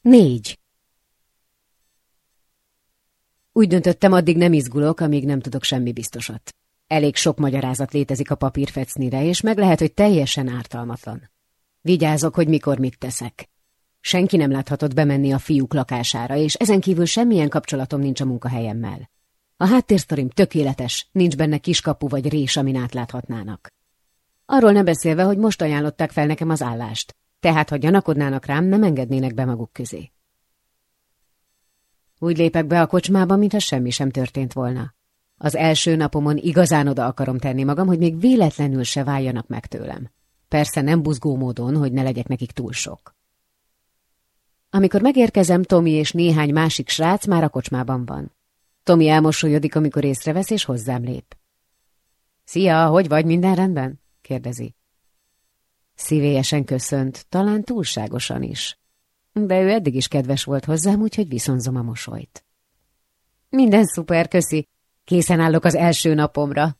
Négy. Úgy döntöttem, addig nem izgulok, amíg nem tudok semmi biztosat. Elég sok magyarázat létezik a papírfecnire, és meg lehet, hogy teljesen ártalmatlan. Vigyázok, hogy mikor mit teszek. Senki nem láthatott bemenni a fiúk lakására, és ezen kívül semmilyen kapcsolatom nincs a munkahelyemmel. A háttérsztorim tökéletes, nincs benne kiskapu vagy rés, amin átláthatnának. Arról nem beszélve, hogy most ajánlották fel nekem az állást, tehát ha gyanakodnának rám, nem engednének be maguk közé. Úgy lépek be a kocsmába, mintha semmi sem történt volna. Az első napomon igazán oda akarom tenni magam, hogy még véletlenül se váljanak meg tőlem. Persze nem buzgó módon, hogy ne legyek nekik túl sok. Amikor megérkezem, Tomi és néhány másik srác már a kocsmában van. Tomi elmosolyodik, amikor észrevesz, és hozzám lép. Szia, hogy vagy, minden rendben? kérdezi. Szívélyesen köszönt, talán túlságosan is. De ő eddig is kedves volt hozzám, úgyhogy viszonzom a mosolyt. Minden szuper, köszi. Készen állok az első napomra.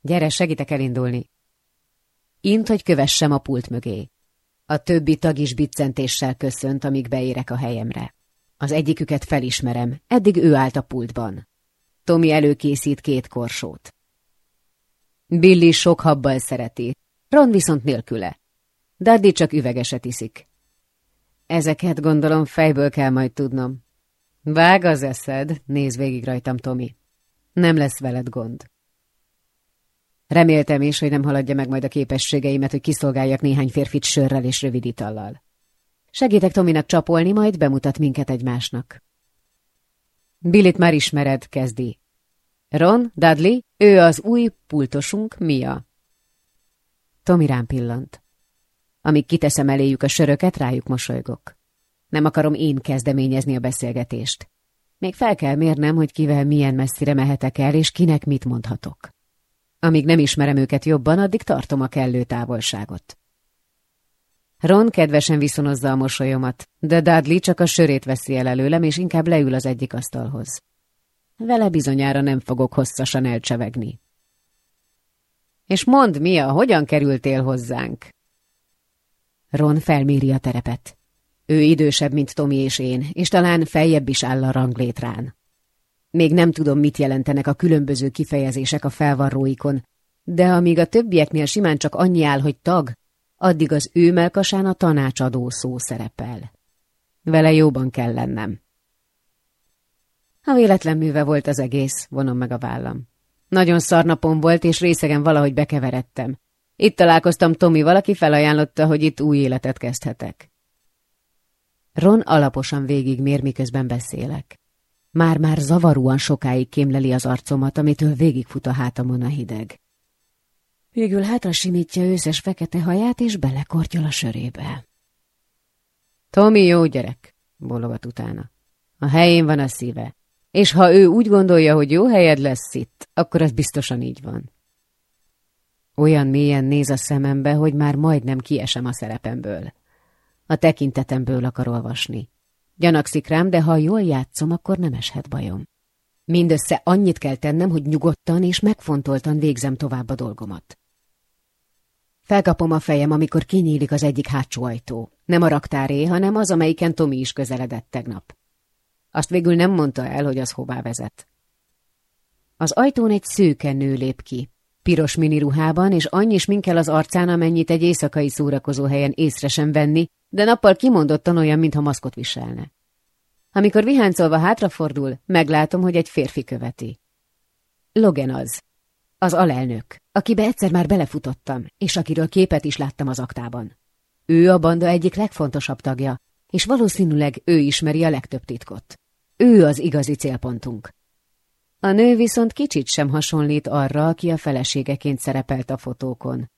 Gyere, segítek elindulni. Int, hogy kövessem a pult mögé. A többi tag is biccentéssel köszönt, amíg beérek a helyemre. Az egyiküket felismerem, eddig ő állt a pultban. Tomi előkészít két korsót. Billy sok habbal szereti, Ron viszont nélküle. Daddy csak üvegeset iszik. Ezeket gondolom fejből kell majd tudnom. Vág az eszed, néz végig rajtam, Tomi. Nem lesz veled gond. Reméltem is, hogy nem haladja meg majd a képességeimet, hogy kiszolgáljak néhány férfit sörrel és rövid itallal. Segítek Tominak csapolni, majd bemutat minket egymásnak. Billit már ismered, kezdi. Ron, Dudley, ő az új pultosunk, Mia. Tomi rám pillant. Amíg kiteszem eléjük a söröket, rájuk mosolygok. Nem akarom én kezdeményezni a beszélgetést. Még fel kell mérnem, hogy kivel milyen messzire mehetek el, és kinek mit mondhatok. Amíg nem ismerem őket jobban, addig tartom a kellő távolságot. Ron kedvesen viszonozza a mosolyomat, de Dudley csak a sörét veszi el előlem, és inkább leül az egyik asztalhoz. Vele bizonyára nem fogok hosszasan elcsevegni. És mondd, Mia, hogyan kerültél hozzánk? Ron felméri a terepet. Ő idősebb, mint Tomi és én, és talán feljebb is áll a ranglétrán. Még nem tudom, mit jelentenek a különböző kifejezések a felvarróikon, de amíg a többieknél simán csak annyi áll, hogy tag, addig az ő melkasán a tanácsadó szó szerepel. Vele jóban kell lennem. A véletlen műve volt az egész, vonom meg a vállam. Nagyon szarnapom volt, és részegen valahogy bekeveredtem. Itt találkoztam Tomi, valaki felajánlotta, hogy itt új életet kezdhetek. Ron alaposan végigmér, miközben beszélek. Már-már zavaróan sokáig kémleli az arcomat, amitől végigfut a hátamon a hideg. Végül hátra simítja őszes fekete haját, és belekortyol a sörébe. Tomi jó gyerek, bologat utána. A helyén van a szíve, és ha ő úgy gondolja, hogy jó helyed lesz itt, akkor az biztosan így van. Olyan mélyen néz a szemembe, hogy már majdnem kiesem a szerepemből. A tekintetemből akar olvasni. Gyanakszik rám, de ha jól játszom, akkor nem eshet bajom. Mindössze annyit kell tennem, hogy nyugodtan és megfontoltan végzem tovább a dolgomat. Felkapom a fejem, amikor kinyílik az egyik hátsó ajtó. Nem a raktáré, hanem az, amelyiken Tomi is közeledett tegnap. Azt végül nem mondta el, hogy az hová vezet. Az ajtón egy szőke nő lép ki, piros miniruhában, és annyi sminkel az arcán, amennyit egy éjszakai szórakozó helyen észre sem venni, de nappal kimondottan olyan, mintha maszkot viselne. Amikor viháncolva hátrafordul, meglátom, hogy egy férfi követi. Logan az. Az alelnök, akibe egyszer már belefutottam, és akiről képet is láttam az aktában. Ő a banda egyik legfontosabb tagja, és valószínűleg ő ismeri a legtöbb titkot. Ő az igazi célpontunk. A nő viszont kicsit sem hasonlít arra, aki a feleségeként szerepelt a fotókon.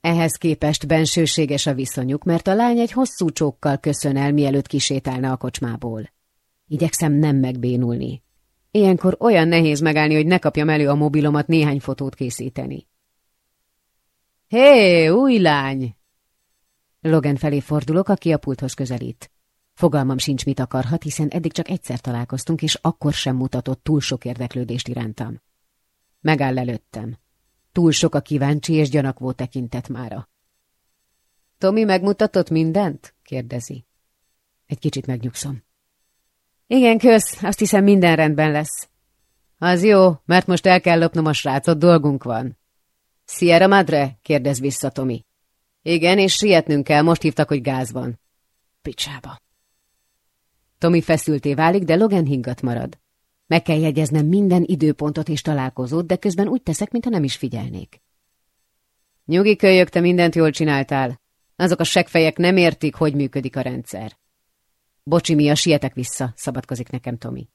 Ehhez képest bensőséges a viszonyuk, mert a lány egy hosszú csókkal köszön el, mielőtt kisétálna a kocsmából. Igyekszem nem megbénulni. Ilyenkor olyan nehéz megállni, hogy ne kapjam elő a mobilomat néhány fotót készíteni. Hé, új lány! Logan felé fordulok, aki a pulthoz közelít. Fogalmam sincs, mit akarhat, hiszen eddig csak egyszer találkoztunk, és akkor sem mutatott túl sok érdeklődést irántam. Megáll előttem. Túl sok a kíváncsi és gyanakvó tekintet mára. Tomi megmutatott mindent? kérdezi. Egy kicsit megnyugszom. Igen, kösz, azt hiszem minden rendben lesz. Az jó, mert most el kell lopnom a srácot, dolgunk van. Sierra Madre? kérdez vissza Tomi. Igen, és sietnünk kell, most hívtak, hogy gáz van. Picsába. Tomi feszülté válik, de Logan higgadt marad. Meg kell jegyeznem minden időpontot és találkozót, de közben úgy teszek, mintha nem is figyelnék. Nyugi kölyök, te mindent jól csináltál. Azok a segfejek nem értik, hogy működik a rendszer. Bocsi, mi a sietek vissza, szabadkozik nekem Tomi.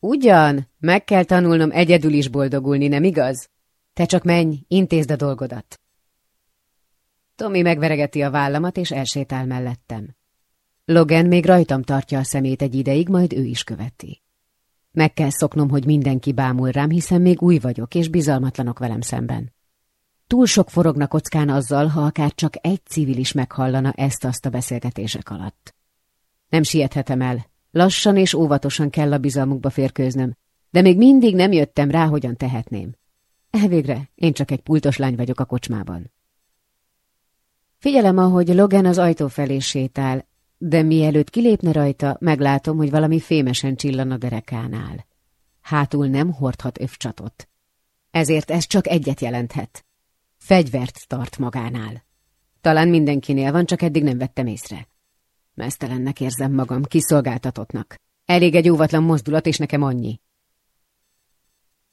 Ugyan, meg kell tanulnom egyedül is boldogulni, nem igaz? Te csak menj, intézd a dolgodat. Tomi megveregeti a vállamat, és elsétál mellettem. Logan még rajtam tartja a szemét egy ideig, majd ő is követi. Meg kell szoknom, hogy mindenki bámul rám, hiszen még új vagyok, és bizalmatlanok velem szemben. Túl sok forogna kockán azzal, ha akár csak egy civil is meghallana ezt-azt a beszélgetések alatt. Nem siethetem el. Lassan és óvatosan kell a bizalmukba férkőznöm, de még mindig nem jöttem rá, hogyan tehetném. Elvégre, én csak egy pultos lány vagyok a kocsmában. Figyelem, ahogy Logan az ajtó felé sétál, de mielőtt kilépne rajta, meglátom, hogy valami fémesen csillan a derekánál. Hátul nem hordhat övcsatot. Ezért ez csak egyet jelenthet. Fegyvert tart magánál. Talán mindenkinél van, csak eddig nem vettem észre. Mesztelennek érzem magam, kiszolgáltatottnak. Elég egy óvatlan mozdulat, és nekem annyi.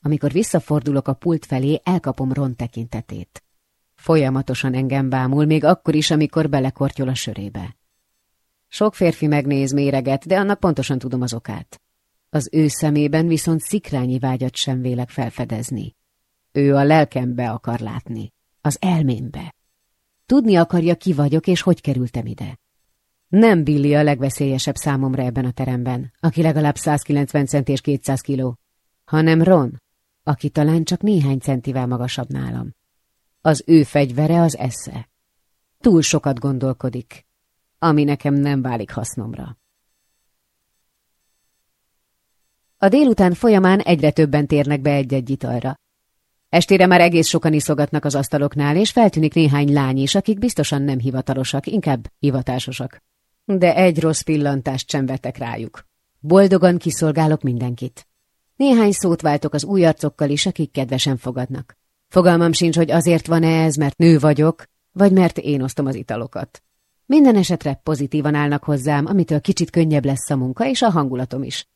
Amikor visszafordulok a pult felé, elkapom Ron tekintetét. Folyamatosan engem bámul, még akkor is, amikor belekortyol a sörébe. Sok férfi megnéz méreget, de annak pontosan tudom az okát. Az ő szemében viszont szikrányi vágyat sem vélek felfedezni. Ő a lelkembe akar látni, az elmémbe. Tudni akarja, ki vagyok és hogy kerültem ide. Nem Billy a legveszélyesebb számomra ebben a teremben, aki legalább 190 cent és 200 kiló, hanem Ron, aki talán csak néhány centivel magasabb nálam. Az ő fegyvere az esze. Túl sokat gondolkodik, ami nekem nem válik hasznomra. A délután folyamán egyre többen térnek be egy-egy italra. Estére már egész sokan iszogatnak az asztaloknál, és feltűnik néhány lány is, akik biztosan nem hivatalosak, inkább hivatásosak. De egy rossz pillantást sem vetek rájuk. Boldogan kiszolgálok mindenkit. Néhány szót váltok az új arcokkal is, akik kedvesen fogadnak. Fogalmam sincs, hogy azért van-e ez, mert nő vagyok, vagy mert én osztom az italokat. Minden esetre pozitívan állnak hozzám, amitől kicsit könnyebb lesz a munka, és a hangulatom is.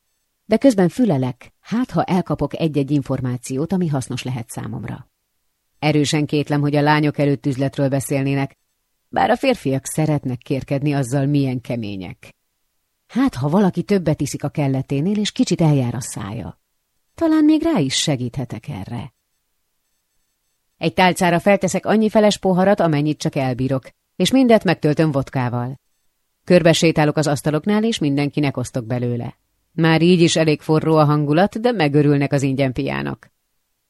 De közben fülelek, hát ha elkapok egy-egy információt, ami hasznos lehet számomra. Erősen kétlem, hogy a lányok előtt üzletről beszélnének, bár a férfiak szeretnek kérkedni azzal, milyen kemények. Hát, ha valaki többet iszik a kelleténél, és kicsit eljár a szája. Talán még rá is segíthetek erre. Egy tálcára felteszek annyi feles poharat, amennyit csak elbírok, és mindet megtöltöm vodkával. Körbe sétálok az asztaloknál, és mindenkinek osztok belőle. Már így is elég forró a hangulat, de megörülnek az ingyen piának.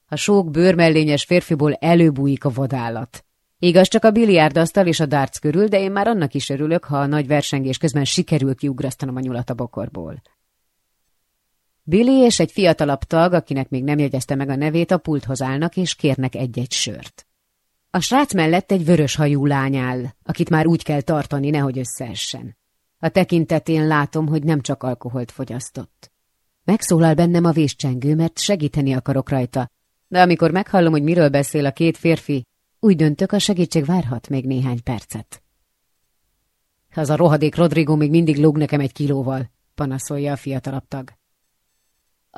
A sok bőrmellényes férfiból előbújik a vadállat. Igaz, csak a biliárdasztal és a darts körül, de én már annak is örülök, ha a nagy versengés közben sikerül kiugrasztanom a nyulat a bokorból. Billy és egy fiatalabb tag, akinek még nem jegyezte meg a nevét, a pulthoz állnak és kérnek egy-egy sört. A srác mellett egy vörös hajú lány áll, akit már úgy kell tartani, nehogy összeessen. A tekintetén látom, hogy nem csak alkoholt fogyasztott. Megszólal bennem a véscsengő, mert segíteni akarok rajta, de amikor meghallom, hogy miről beszél a két férfi, úgy döntök, a segítség várhat még néhány percet. Az a rohadék Rodrigo még mindig lóg nekem egy kilóval, panaszolja a fiatalabb tag.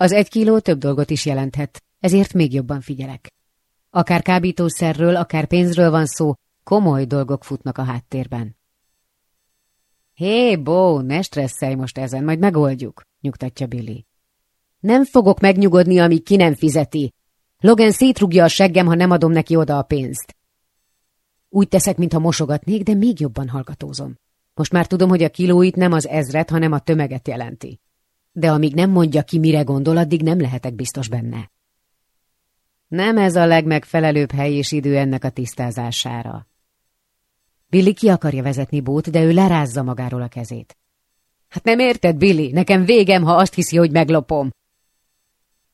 Az egy kiló több dolgot is jelenthet, ezért még jobban figyelek. Akár kábítószerről, akár pénzről van szó, komoly dolgok futnak a háttérben. Hé, Bó, ne stresszelj most ezen, majd megoldjuk, nyugtatja Billy. Nem fogok megnyugodni, amíg ki nem fizeti. Logan szétrugja a seggem, ha nem adom neki oda a pénzt. Úgy teszek, mintha mosogatnék, de még jobban hallgatózom. Most már tudom, hogy a kilóit nem az ezret, hanem a tömeget jelenti de amíg nem mondja ki, mire gondol, addig nem lehetek biztos benne. Nem ez a legmegfelelőbb hely és idő ennek a tisztázására. Billy ki akarja vezetni Bót, de ő lerázza magáról a kezét. Hát nem érted, Billy? Nekem végem, ha azt hiszi, hogy meglopom.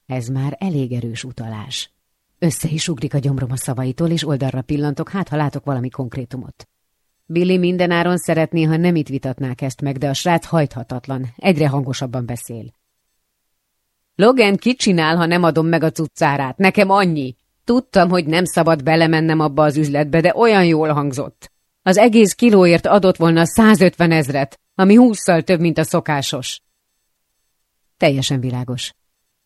Ez már elég erős utalás. Össze is ugrik a gyomrom a szavaitól, és oldalra pillantok, hát ha látok valami konkrétumot. Billy mindenáron szeretné, ha nem itt vitatnák ezt meg, de a srác hajthatatlan, egyre hangosabban beszél. Logan kit csinál, ha nem adom meg a cuccárát? Nekem annyi. Tudtam, hogy nem szabad belemennem abba az üzletbe, de olyan jól hangzott. Az egész kilóért adott volna 150 ezret, ami húszszal több, mint a szokásos. Teljesen világos.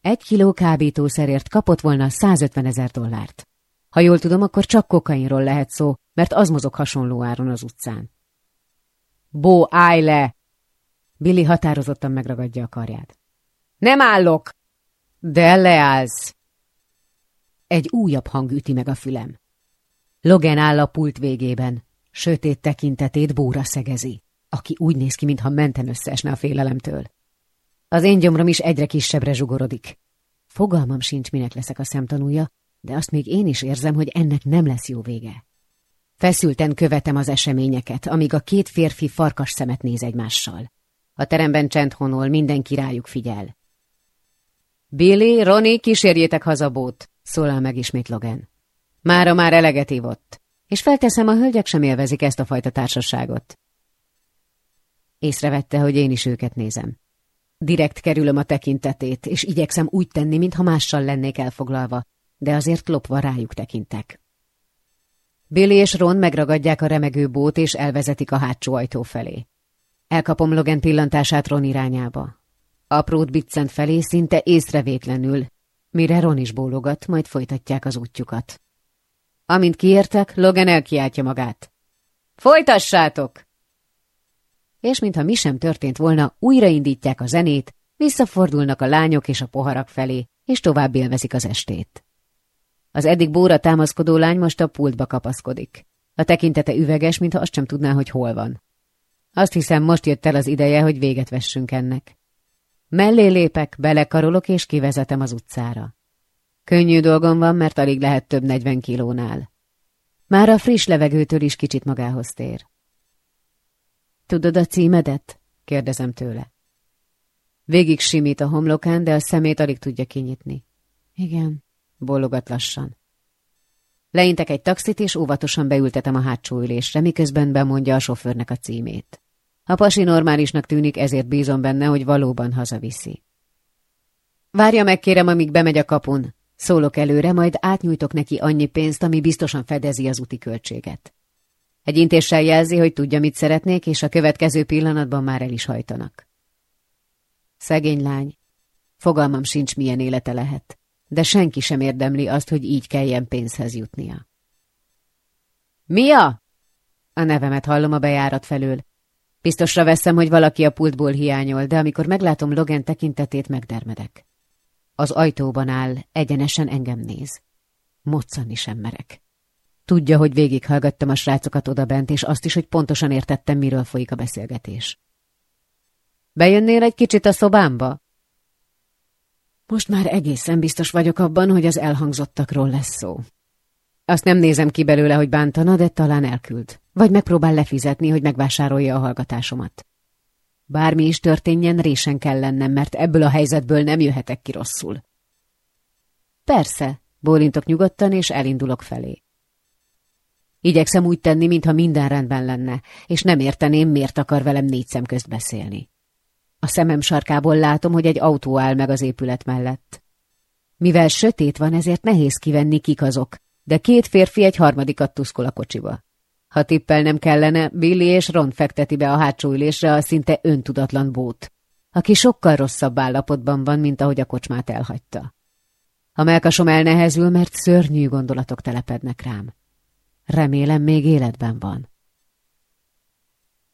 Egy kiló kábítószerért kapott volna 150 ezer dollárt. Ha jól tudom, akkor csak kokainról lehet szó, mert az mozog hasonló áron az utcán. Bó, állj le! Billy határozottan megragadja a karját. Nem állok! De leállsz! Egy újabb hang üti meg a fülem. Logan áll a pult végében, sötét tekintetét bóra szegezi, aki úgy néz ki, mintha menten összeesne a félelemtől. Az én gyomrom is egyre kisebbre zsugorodik. Fogalmam sincs, minek leszek a szemtanúja, de azt még én is érzem, hogy ennek nem lesz jó vége. Feszülten követem az eseményeket, amíg a két férfi farkas szemet néz egymással. A teremben csend honol, mindenki rájuk figyel. Billy, Ronnie, kísérjétek haza bót, szólal meg ismét Logan. Mára már eleget ívott, és felteszem, a hölgyek sem élvezik ezt a fajta társaságot. Észrevette, hogy én is őket nézem. Direkt kerülöm a tekintetét, és igyekszem úgy tenni, mintha mással lennék elfoglalva, de azért lopva rájuk tekintek. Billy és Ron megragadják a remegő bót, és elvezetik a hátsó ajtó felé. Elkapom Logan pillantását Ron irányába. Aprót biccent felé szinte észrevétlenül, mire Ron is bólogat, majd folytatják az útjukat. Amint kiértek, Logan elkiáltja magát. Folytassátok! És mintha mi sem történt volna, újraindítják a zenét, visszafordulnak a lányok és a poharak felé, és tovább élvezik az estét. Az eddig bóra támaszkodó lány most a pultba kapaszkodik. A tekintete üveges, mintha azt sem tudná, hogy hol van. Azt hiszem, most jött el az ideje, hogy véget vessünk ennek. Mellé lépek, belekarolok és kivezetem az utcára. Könnyű dolgom van, mert alig lehet több negyven kilónál. Már a friss levegőtől is kicsit magához tér. Tudod a címedet? kérdezem tőle. Végig simít a homlokán, de a szemét alig tudja kinyitni. Igen, bólogat lassan. Leintek egy taxit, és óvatosan beültetem a hátsó ülésre, miközben bemondja a sofőrnek a címét. A pasi normálisnak tűnik, ezért bízom benne, hogy valóban hazaviszi. Várja meg, kérem, amíg bemegy a kapun. Szólok előre, majd átnyújtok neki annyi pénzt, ami biztosan fedezi az úti költséget. Egy intéssel jelzi, hogy tudja, mit szeretnék, és a következő pillanatban már el is hajtanak. Szegény lány. Fogalmam sincs, milyen élete lehet, de senki sem érdemli azt, hogy így kelljen pénzhez jutnia. Mia? A nevemet hallom a bejárat felől, Biztosra veszem, hogy valaki a pultból hiányol, de amikor meglátom Logan tekintetét, megdermedek. Az ajtóban áll, egyenesen engem néz. Moccanni sem merek. Tudja, hogy végighallgattam a srácokat odabent, és azt is, hogy pontosan értettem, miről folyik a beszélgetés. Bejönnél egy kicsit a szobámba? Most már egészen biztos vagyok abban, hogy az elhangzottakról lesz szó. Azt nem nézem ki belőle, hogy bántana, de talán elküld. Vagy megpróbál lefizetni, hogy megvásárolja a hallgatásomat. Bármi is történjen, résen kell lennem, mert ebből a helyzetből nem jöhetek ki rosszul. Persze, bólintok nyugodtan, és elindulok felé. Igyekszem úgy tenni, mintha minden rendben lenne, és nem érteném, miért akar velem négy szem közt beszélni. A szemem sarkából látom, hogy egy autó áll meg az épület mellett. Mivel sötét van, ezért nehéz kivenni, kik azok, de két férfi egy harmadikat tuszkol a kocsiba. Ha tippelnem kellene, Billy és Ron fekteti be a hátsó ülésre a szinte öntudatlan bót, aki sokkal rosszabb állapotban van, mint ahogy a kocsmát elhagyta. A melkasom elnehezül, mert szörnyű gondolatok telepednek rám. Remélem, még életben van.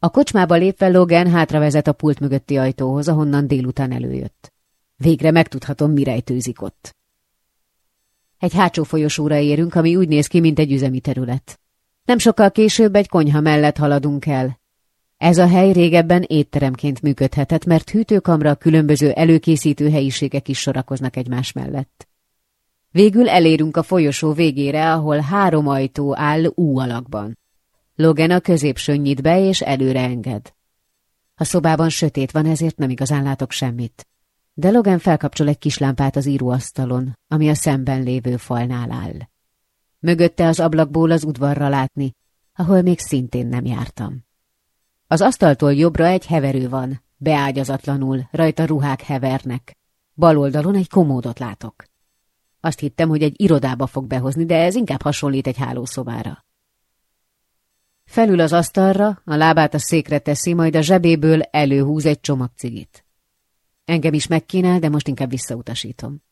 A kocsmába lépve Logan hátravezet a pult mögötti ajtóhoz, ahonnan délután előjött. Végre megtudhatom, mi rejtőzik ott. Egy hátsó folyosóra érünk, ami úgy néz ki, mint egy üzemi terület. Nem sokkal később egy konyha mellett haladunk el. Ez a hely régebben étteremként működhetett, mert hűtőkamra különböző előkészítő helyiségek is sorakoznak egymás mellett. Végül elérünk a folyosó végére, ahol három ajtó áll U alakban. Logan a középsőn nyit be, és előre enged. A szobában sötét van, ezért nem igazán látok semmit. De Logan felkapcsol egy kis lámpát az íróasztalon, ami a szemben lévő falnál áll. Mögötte az ablakból az udvarra látni, ahol még szintén nem jártam. Az asztaltól jobbra egy heverő van, beágyazatlanul, rajta ruhák hevernek. Bal oldalon egy komódot látok. Azt hittem, hogy egy irodába fog behozni, de ez inkább hasonlít egy hálószobára. Felül az asztalra, a lábát a székre teszi, majd a zsebéből előhúz egy csomag cigit. Engem is megkínál, de most inkább visszautasítom.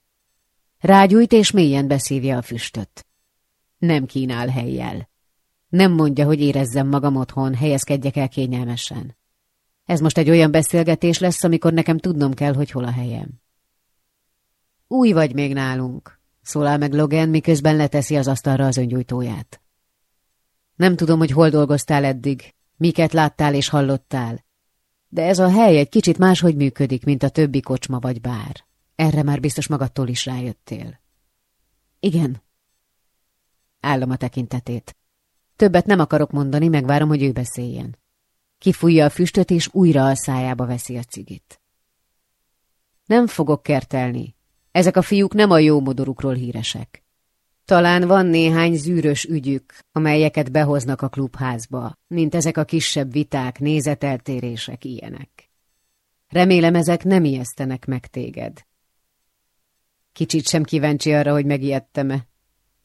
Rágyújt és mélyen beszívja a füstöt. Nem kínál helyjel. Nem mondja, hogy érezzem magam otthon, helyezkedjek el kényelmesen. Ez most egy olyan beszélgetés lesz, amikor nekem tudnom kell, hogy hol a helyem. Új vagy még nálunk, szólál meg Logan, miközben leteszi az asztalra az öngyújtóját. Nem tudom, hogy hol dolgoztál eddig, miket láttál és hallottál, de ez a hely egy kicsit máshogy működik, mint a többi kocsma vagy bár. Erre már biztos magadtól is rájöttél. Igen. Állom a tekintetét. Többet nem akarok mondani, megvárom, hogy ő beszéljen. Kifújja a füstöt, és újra a szájába veszi a cigit. Nem fogok kertelni. Ezek a fiúk nem a jó modorukról híresek. Talán van néhány zűrös ügyük, amelyeket behoznak a klubházba, mint ezek a kisebb viták, nézeteltérések ilyenek. Remélem ezek nem ijesztenek meg téged. Kicsit sem kíváncsi arra, hogy megijedtem-e.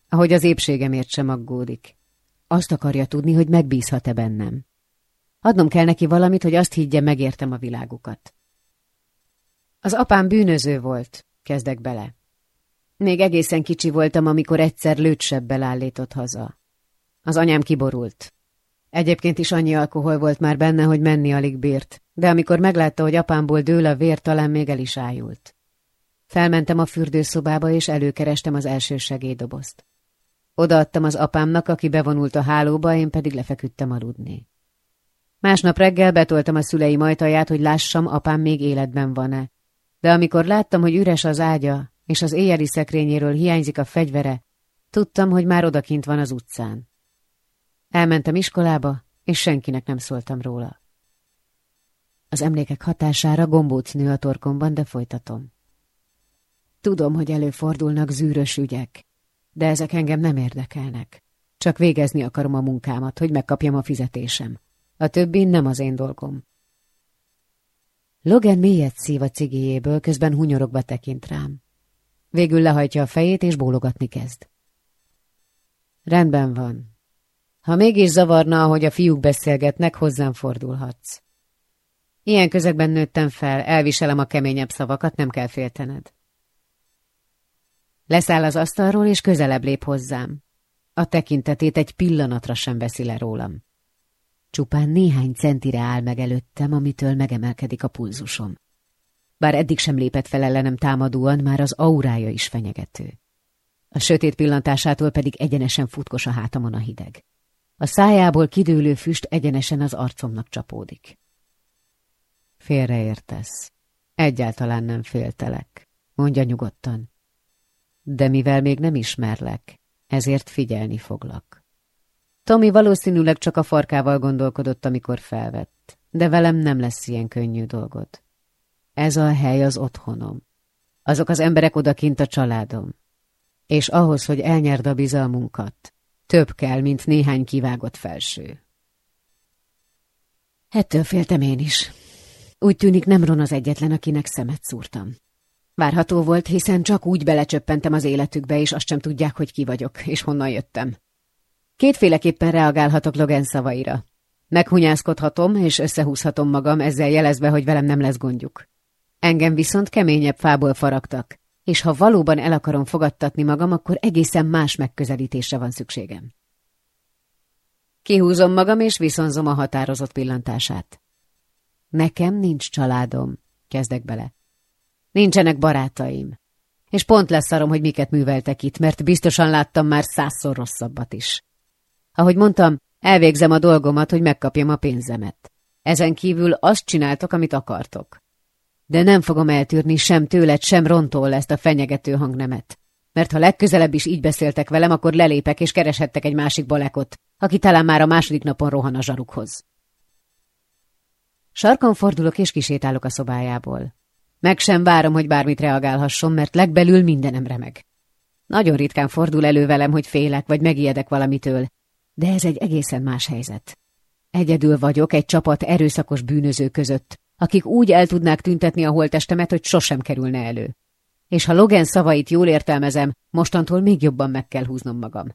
Ahogy az épségemért sem aggódik. Azt akarja tudni, hogy megbízhat-e bennem. Adnom kell neki valamit, hogy azt higgye, megértem a világukat. Az apám bűnöző volt, kezdek bele. Még egészen kicsi voltam, amikor egyszer lőtsebbel állított haza. Az anyám kiborult. Egyébként is annyi alkohol volt már benne, hogy menni alig bírt, de amikor meglátta, hogy apámból dől a vér, talán még el is ájult. Felmentem a fürdőszobába, és előkerestem az első segélydobozt. Odaadtam az apámnak, aki bevonult a hálóba, én pedig lefeküdtem aludni. Másnap reggel betoltam a szülei majtaját, hogy lássam, apám még életben van-e. De amikor láttam, hogy üres az ágya, és az éjjeli szekrényéről hiányzik a fegyvere, tudtam, hogy már odakint van az utcán. Elmentem iskolába, és senkinek nem szóltam róla. Az emlékek hatására gombóc nő a torkomban, de folytatom. Tudom, hogy előfordulnak zűrös ügyek, de ezek engem nem érdekelnek. Csak végezni akarom a munkámat, hogy megkapjam a fizetésem. A többi nem az én dolgom. Logan mélyet szív a cigéjéből, közben hunyorogva tekint rám. Végül lehajtja a fejét, és bólogatni kezd. Rendben van. Ha mégis zavarna, ahogy a fiúk beszélgetnek, hozzám fordulhatsz. Ilyen közegben nőttem fel, elviselem a keményebb szavakat, nem kell féltened. Leszáll az asztalról, és közelebb lép hozzám. A tekintetét egy pillanatra sem veszi le rólam. Csupán néhány centire áll meg előttem, amitől megemelkedik a pulzusom. Bár eddig sem lépett fel ellenem támadóan, már az aurája is fenyegető. A sötét pillantásától pedig egyenesen futkos a hátamon a hideg. A szájából kidőlő füst egyenesen az arcomnak csapódik. Félreértesz. Egyáltalán nem féltelek, mondja nyugodtan. De mivel még nem ismerlek, ezért figyelni foglak. Tomi valószínűleg csak a farkával gondolkodott, amikor felvett, de velem nem lesz ilyen könnyű dolgod. Ez a hely az otthonom. Azok az emberek odakint a családom. És ahhoz, hogy elnyerd a bizalmunkat, több kell, mint néhány kivágott felső. Ettől féltem én is. Úgy tűnik nem Ron az egyetlen, akinek szemet szúrtam. Várható volt, hiszen csak úgy belecsöppentem az életükbe, és azt sem tudják, hogy ki vagyok, és honnan jöttem. Kétféleképpen reagálhatok Logan szavaira. Meghunyászkodhatom, és összehúzhatom magam, ezzel jelezve, hogy velem nem lesz gondjuk. Engem viszont keményebb fából faragtak, és ha valóban el akarom fogadtatni magam, akkor egészen más megközelítésre van szükségem. Kihúzom magam, és viszonzom a határozott pillantását. Nekem nincs családom, kezdek bele. Nincsenek barátaim. És pont leszarom, hogy miket műveltek itt, mert biztosan láttam már százszor rosszabbat is. Ahogy mondtam, elvégzem a dolgomat, hogy megkapjam a pénzemet. Ezen kívül azt csináltok, amit akartok de nem fogom eltűrni sem tőled, sem rontól ezt a fenyegető hangnemet. Mert ha legközelebb is így beszéltek velem, akkor lelépek és kereshettek egy másik balekot, aki talán már a második napon rohan a zsarukhoz. Sarkon fordulok és kisétálok a szobájából. Meg sem várom, hogy bármit reagálhasson, mert legbelül mindenem remeg. Nagyon ritkán fordul elő velem, hogy félek vagy megijedek valamitől, De ez egy egészen más helyzet. Egyedül vagyok egy csapat erőszakos bűnöző között, akik úgy el tudnák tüntetni a holtestemet, hogy sosem kerülne elő. És ha Logan szavait jól értelmezem, mostantól még jobban meg kell húznom magam.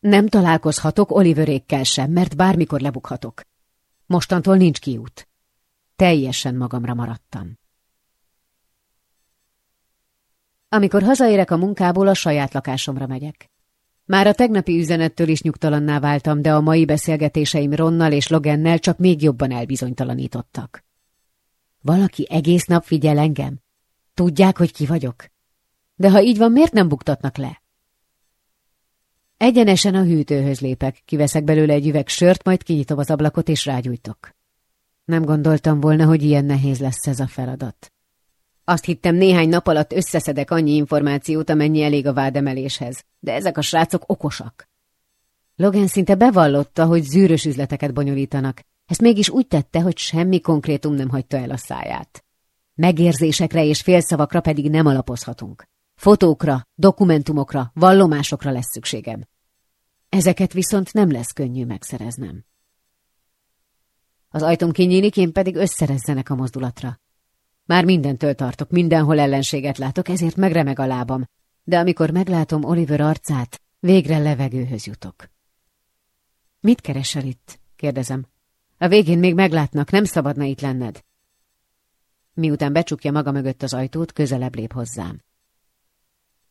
Nem találkozhatok Oliverékkel sem, mert bármikor lebukhatok. Mostantól nincs kiút. Teljesen magamra maradtam. Amikor hazaérek a munkából, a saját lakásomra megyek. Már a tegnapi üzenettől is nyugtalanná váltam, de a mai beszélgetéseim Ronnal és Logennel csak még jobban elbizonytalanítottak. Valaki egész nap figyel engem? Tudják, hogy ki vagyok? De ha így van, miért nem buktatnak le? Egyenesen a hűtőhöz lépek, kiveszek belőle egy üveg sört, majd kinyitom az ablakot és rágyújtok. Nem gondoltam volna, hogy ilyen nehéz lesz ez a feladat. Azt hittem, néhány nap alatt összeszedek annyi információt, amennyi elég a vádemeléshez, de ezek a srácok okosak. Logan szinte bevallotta, hogy zűrös üzleteket bonyolítanak. Ezt mégis úgy tette, hogy semmi konkrétum nem hagyta el a száját. Megérzésekre és félszavakra pedig nem alapozhatunk. Fotókra, dokumentumokra, vallomásokra lesz szükségem. Ezeket viszont nem lesz könnyű megszereznem. Az ajtóm kinyílik, én pedig összerezzenek a mozdulatra. Már mindentől tartok, mindenhol ellenséget látok, ezért megremeg a lábam, de amikor meglátom Oliver arcát, végre levegőhöz jutok. Mit keresel itt? kérdezem. A végén még meglátnak, nem szabadna itt lenned. Miután becsukja maga mögött az ajtót, közelebb lép hozzám.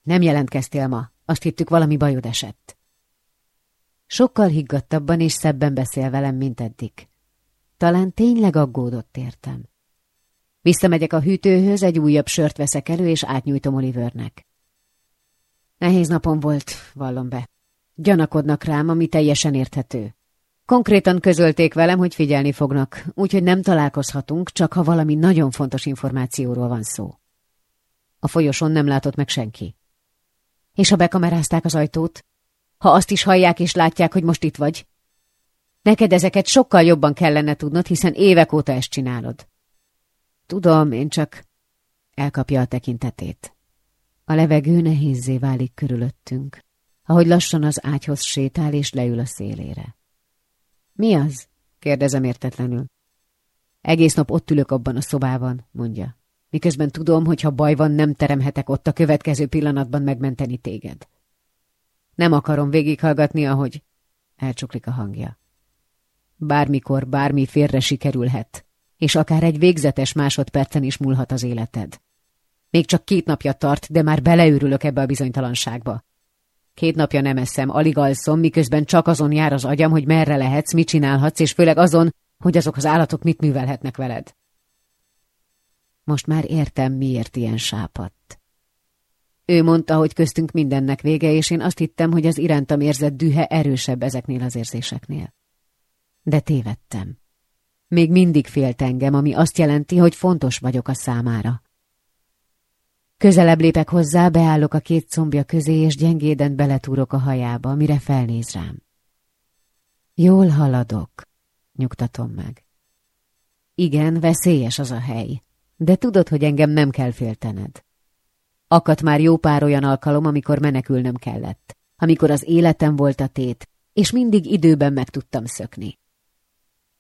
Nem jelentkeztél ma, azt hittük valami bajod esett. Sokkal higgadtabban és szebben beszél velem, mint eddig. Talán tényleg aggódott értem. Visszamegyek a hűtőhöz, egy újabb sört veszek elő, és átnyújtom Olivernek. Nehéz napom volt, vallom be. Gyanakodnak rám, ami teljesen érthető. Konkrétan közölték velem, hogy figyelni fognak, úgyhogy nem találkozhatunk, csak ha valami nagyon fontos információról van szó. A folyosón nem látott meg senki. És ha bekamerázták az ajtót? Ha azt is hallják és látják, hogy most itt vagy? Neked ezeket sokkal jobban kellene tudnod, hiszen évek óta ezt csinálod. Tudom, én csak... Elkapja a tekintetét. A levegő nehézzé válik körülöttünk, ahogy lassan az ágyhoz sétál és leül a szélére. Mi az? kérdezem értetlenül. Egész nap ott ülök abban a szobában, mondja. Miközben tudom, hogy ha baj van, nem teremhetek ott a következő pillanatban megmenteni téged. Nem akarom végighallgatni, ahogy... Elcsuklik a hangja. Bármikor, bármi félre sikerülhet, és akár egy végzetes másodpercen is múlhat az életed. Még csak két napja tart, de már beleőrülök ebbe a bizonytalanságba. Két napja nem eszem, alig alszom, miközben csak azon jár az agyam, hogy merre lehetsz, mit csinálhatsz, és főleg azon, hogy azok az állatok mit művelhetnek veled. Most már értem, miért ilyen sápadt. Ő mondta, hogy köztünk mindennek vége, és én azt hittem, hogy az irántam érzett dühe erősebb ezeknél az érzéseknél. De tévedtem. Még mindig félt engem, ami azt jelenti, hogy fontos vagyok a számára. Közelebb lépek hozzá, beállok a két combja közé, és gyengéden beletúrok a hajába, mire felnéz rám. Jól haladok, nyugtatom meg. Igen, veszélyes az a hely, de tudod, hogy engem nem kell féltened. Akadt már jó pár olyan alkalom, amikor menekülnöm kellett, amikor az életem volt a tét, és mindig időben meg tudtam szökni.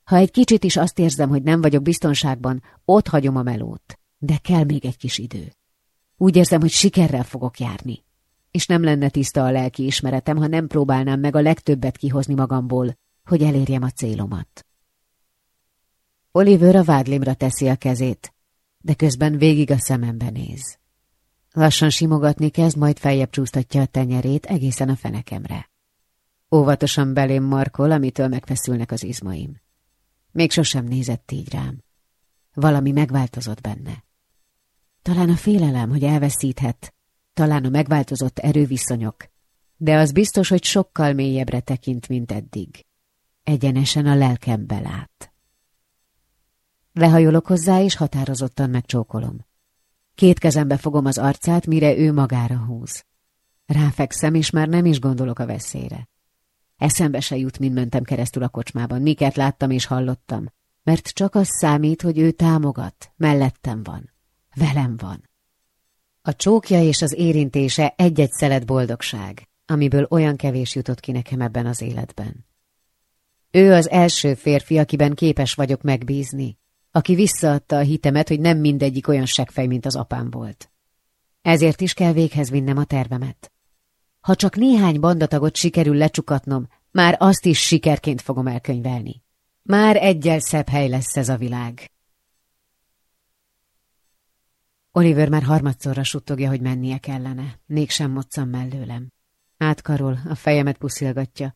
Ha egy kicsit is azt érzem, hogy nem vagyok biztonságban, ott hagyom a melót, de kell még egy kis idő. Úgy érzem, hogy sikerrel fogok járni. És nem lenne tiszta a lelki ismeretem, ha nem próbálnám meg a legtöbbet kihozni magamból, hogy elérjem a célomat. Oliver a vádlimra teszi a kezét, de közben végig a szemembe néz. Lassan simogatni kezd, majd feljebb csúsztatja a tenyerét egészen a fenekemre. Óvatosan belém markol, amitől megfeszülnek az izmaim. Még sosem nézett így rám. Valami megváltozott benne. Talán a félelem, hogy elveszíthet, talán a megváltozott erőviszonyok, de az biztos, hogy sokkal mélyebbre tekint, mint eddig. Egyenesen a lelkembe lát. Lehajolok hozzá, és határozottan megcsókolom. Két kezembe fogom az arcát, mire ő magára húz. Ráfekszem, és már nem is gondolok a veszélyre. Eszembe se jut, mint mentem keresztül a kocsmában, miket láttam és hallottam, mert csak az számít, hogy ő támogat, mellettem van, velem van. A csókja és az érintése egy-egy szelet boldogság, amiből olyan kevés jutott ki nekem ebben az életben. Ő az első férfi, akiben képes vagyok megbízni, aki visszaadta a hitemet, hogy nem mindegyik olyan seggfej, mint az apám volt. Ezért is kell véghez vinnem a tervemet. Ha csak néhány bandatagot sikerül lecsukatnom, már azt is sikerként fogom elkönyvelni. Már egyel szebb hely lesz ez a világ. Oliver már harmadszorra suttogja, hogy mennie kellene. Mégsem moccam mellőlem. Átkarol, a fejemet puszilgatja,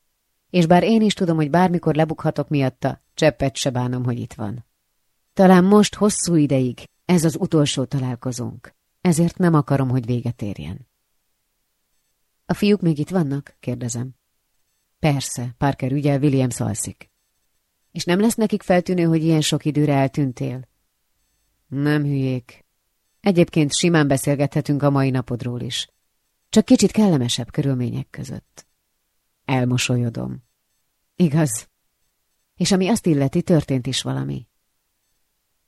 és bár én is tudom, hogy bármikor lebukhatok miatta, cseppet se bánom, hogy itt van. Talán most hosszú ideig ez az utolsó találkozónk, ezért nem akarom, hogy véget érjen. A fiúk még itt vannak? kérdezem. Persze, Parker ügyel William szalszik. És nem lesz nekik feltűnő, hogy ilyen sok időre eltűntél? Nem hülyék. Egyébként simán beszélgethetünk a mai napodról is. Csak kicsit kellemesebb körülmények között. Elmosolyodom. Igaz. És ami azt illeti, történt is valami.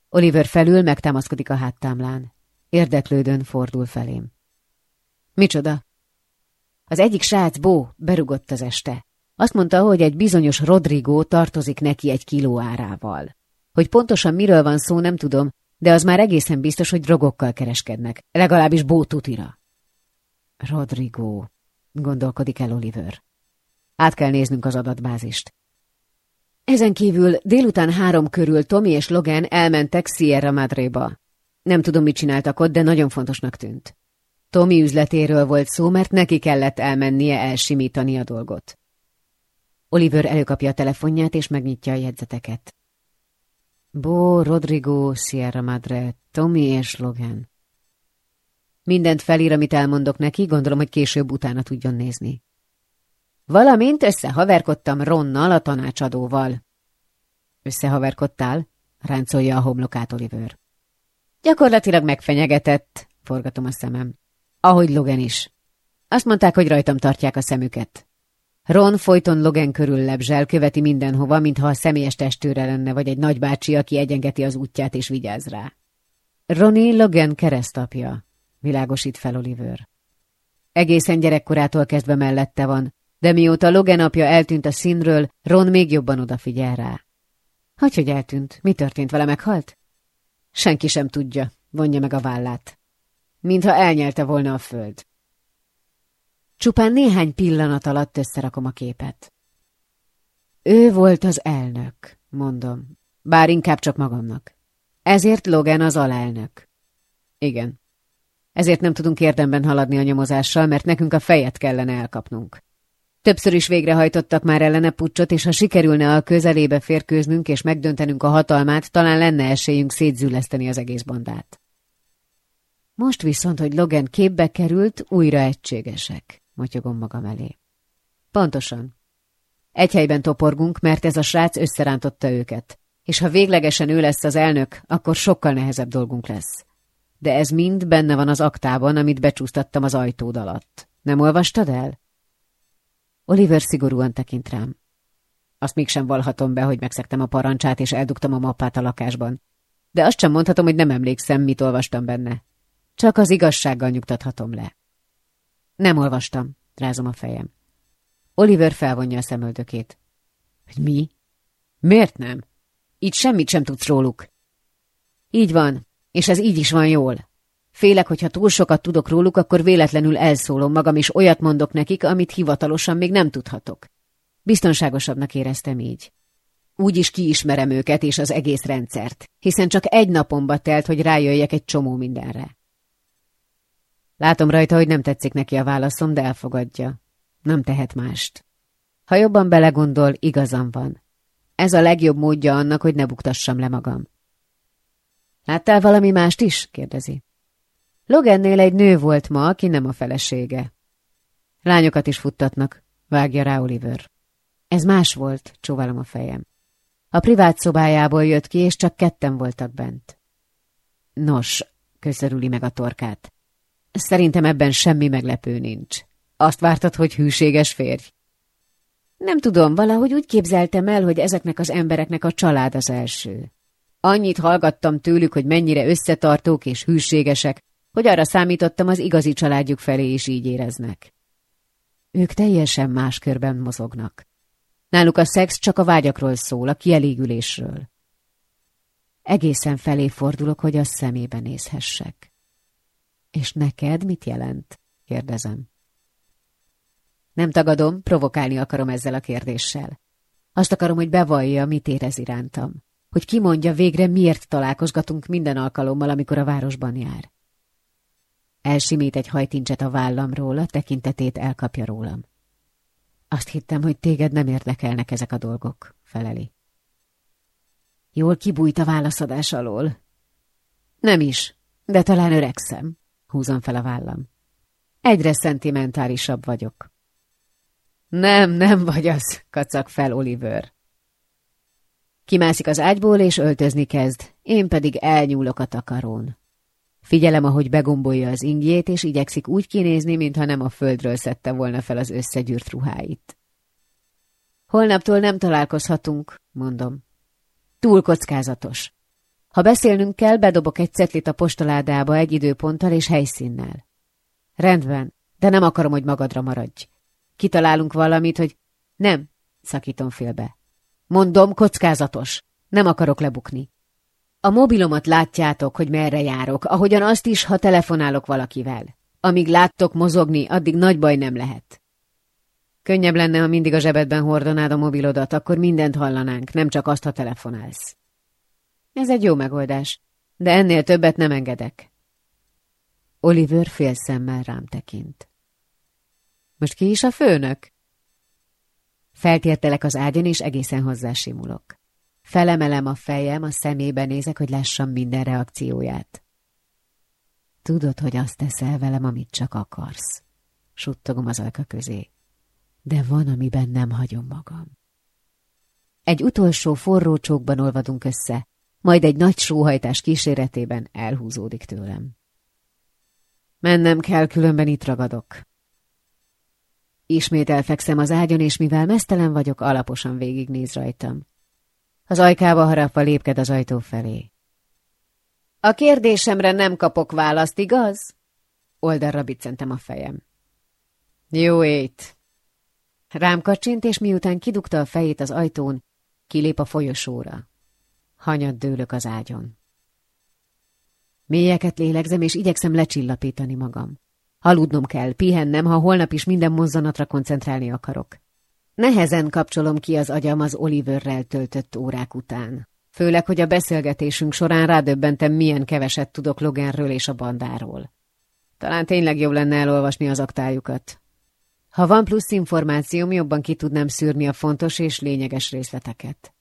Oliver felül megtámaszkodik a háttámlán. Érdeklődön fordul felém. Micsoda? Az egyik srác, Bó, berugott az este. Azt mondta, hogy egy bizonyos Rodrigo tartozik neki egy kiló árával. Hogy pontosan miről van szó, nem tudom, de az már egészen biztos, hogy drogokkal kereskednek, legalábbis Bó tutira. Rodrigo, gondolkodik el Oliver. Át kell néznünk az adatbázist. Ezen kívül délután három körül Tommy és Logan elmentek Sierra Madréba. Nem tudom, mit csináltak ott, de nagyon fontosnak tűnt. Tommy üzletéről volt szó, mert neki kellett elmennie elsimítani a dolgot. Oliver előkapja a telefonját és megnyitja a jegyzeteket. Bo, Rodrigo, Sierra Madre, Tommy és Logan. Mindent felír, amit elmondok neki, gondolom, hogy később utána tudjon nézni. Valamint összehaverkodtam Ronnal, a tanácsadóval. Összehaverkodtál? ráncolja a homlokát Oliver. Gyakorlatilag megfenyegetett, forgatom a szemem. Ahogy Logan is. Azt mondták, hogy rajtam tartják a szemüket. Ron folyton Logan körül lebzsel, követi mindenhova, mintha a személyes testőre lenne, vagy egy nagybácsi, aki egyengeti az útját és vigyáz rá. Ronnie Logan keresztapja, világosít fel Oliver. Egészen gyerekkorától kezdve mellette van, de mióta Logan apja eltűnt a színről, Ron még jobban odafigyel rá. Hogy, hogy eltűnt? Mi történt vele, meghalt? Senki sem tudja, vonja meg a vállát. Mintha elnyelte volna a föld. Csupán néhány pillanat alatt összerakom a képet. Ő volt az elnök, mondom, bár inkább csak magamnak. Ezért Logan az alelnök. Igen. Ezért nem tudunk érdemben haladni a nyomozással, mert nekünk a fejet kellene elkapnunk. Többször is végrehajtottak már ellene pucsot, és ha sikerülne a közelébe férkőznünk és megdöntenünk a hatalmát, talán lenne esélyünk szétzülleszteni az egész bandát. Most viszont, hogy Logan képbe került, újra egységesek, motyogom magam elé. Pontosan. Egy helyben toporgunk, mert ez a srác összerántotta őket, és ha véglegesen ő lesz az elnök, akkor sokkal nehezebb dolgunk lesz. De ez mind benne van az aktában, amit becsúsztattam az ajtód alatt. Nem olvastad el? Oliver szigorúan tekint rám. Azt mégsem valhatom be, hogy megszektem a parancsát, és eldugtam a mappát a lakásban. De azt sem mondhatom, hogy nem emlékszem, mit olvastam benne. Csak az igazsággal nyugtathatom le. Nem olvastam, rázom a fejem. Oliver felvonja a szemöldökét. Hogy mi? Miért nem? Így semmit sem tudsz róluk. Így van, és ez így is van jól. Félek, hogy ha túl sokat tudok róluk, akkor véletlenül elszólom magam, és olyat mondok nekik, amit hivatalosan még nem tudhatok. Biztonságosabbnak éreztem így. Úgy is kiismerem őket és az egész rendszert, hiszen csak egy napomba telt, hogy rájöjjek egy csomó mindenre. Látom rajta, hogy nem tetszik neki a válaszom, de elfogadja. Nem tehet mást. Ha jobban belegondol, igazam van. Ez a legjobb módja annak, hogy ne buktassam le magam. Láttál valami mást is? kérdezi. Logannél egy nő volt ma, aki nem a felesége. Lányokat is futtatnak, vágja rá Oliver. Ez más volt, csóválom a fejem. A privát szobájából jött ki, és csak ketten voltak bent. Nos, köszörüli meg a torkát. Szerintem ebben semmi meglepő nincs. Azt vártad, hogy hűséges férj? Nem tudom, valahogy úgy képzeltem el, hogy ezeknek az embereknek a család az első. Annyit hallgattam tőlük, hogy mennyire összetartók és hűségesek, hogy arra számítottam, az igazi családjuk felé is így éreznek. Ők teljesen más körben mozognak. Náluk a szex csak a vágyakról szól, a kielégülésről. Egészen felé fordulok, hogy a szemébe nézhessek. És neked mit jelent? kérdezem. Nem tagadom, provokálni akarom ezzel a kérdéssel. Azt akarom, hogy bevallja, mit érez irántam. Hogy kimondja végre, miért találkozgatunk minden alkalommal, amikor a városban jár. Elsimít egy hajtincset a vállamról, a tekintetét elkapja rólam. Azt hittem, hogy téged nem érdekelnek ezek a dolgok, feleli. Jól kibújt a válaszadás alól. Nem is, de talán öregszem, húzom fel a vállam. Egyre szentimentálisabb vagyok. Nem, nem vagy az, kacag fel Oliver. Kimászik az ágyból, és öltözni kezd, én pedig elnyúlok a takarón. Figyelem, ahogy begombolja az ingjét, és igyekszik úgy kinézni, mintha nem a földről szedte volna fel az összegyűrt ruháit. Holnaptól nem találkozhatunk, mondom. Túl kockázatos. Ha beszélnünk kell, bedobok egy cetlit a postaládába egy időponttal és helyszínnel. Rendben, de nem akarom, hogy magadra maradj. Kitalálunk valamit, hogy... Nem, szakítom félbe. Mondom, kockázatos. Nem akarok lebukni. A mobilomat látjátok, hogy merre járok, ahogyan azt is, ha telefonálok valakivel. Amíg láttok mozogni, addig nagy baj nem lehet. Könnyebb lenne, ha mindig a zsebedben hordanád a mobilodat, akkor mindent hallanánk, nem csak azt, ha telefonálsz. Ez egy jó megoldás, de ennél többet nem engedek. Oliver félszemmel rám tekint. Most ki is a főnök? Feltértelek az ágyon, és egészen hozzásimulok. Felemelem a fejem, a szemébe nézek, hogy lássam minden reakcióját. Tudod, hogy azt teszel velem, amit csak akarsz. Suttogom az alka közé. De van, amiben nem hagyom magam. Egy utolsó forró csókban olvadunk össze, majd egy nagy sóhajtás kíséretében elhúzódik tőlem. Mennem kell, különben itt ragadok. Ismét elfekszem az ágyon, és mivel mesztelen vagyok, alaposan végignéz rajtam. Az ajkába harapva lépked az ajtó felé. A kérdésemre nem kapok választ, igaz? Oldalra biccentem a fejem. Jó ét! Rám kacsint, és miután kidugta a fejét az ajtón, kilép a folyosóra. Hanyat dőlök az ágyon. Mélyeket lélegzem, és igyekszem lecsillapítani magam. Aludnom kell, pihennem, ha holnap is minden mozzanatra koncentrálni akarok. Nehezen kapcsolom ki az agyam az Oliverrel töltött órák után. Főleg, hogy a beszélgetésünk során rádöbbentem, milyen keveset tudok Loganről és a bandáról. Talán tényleg jobb lenne elolvasni az aktájukat. Ha van plusz információm, jobban ki tudnám szűrni a fontos és lényeges részleteket.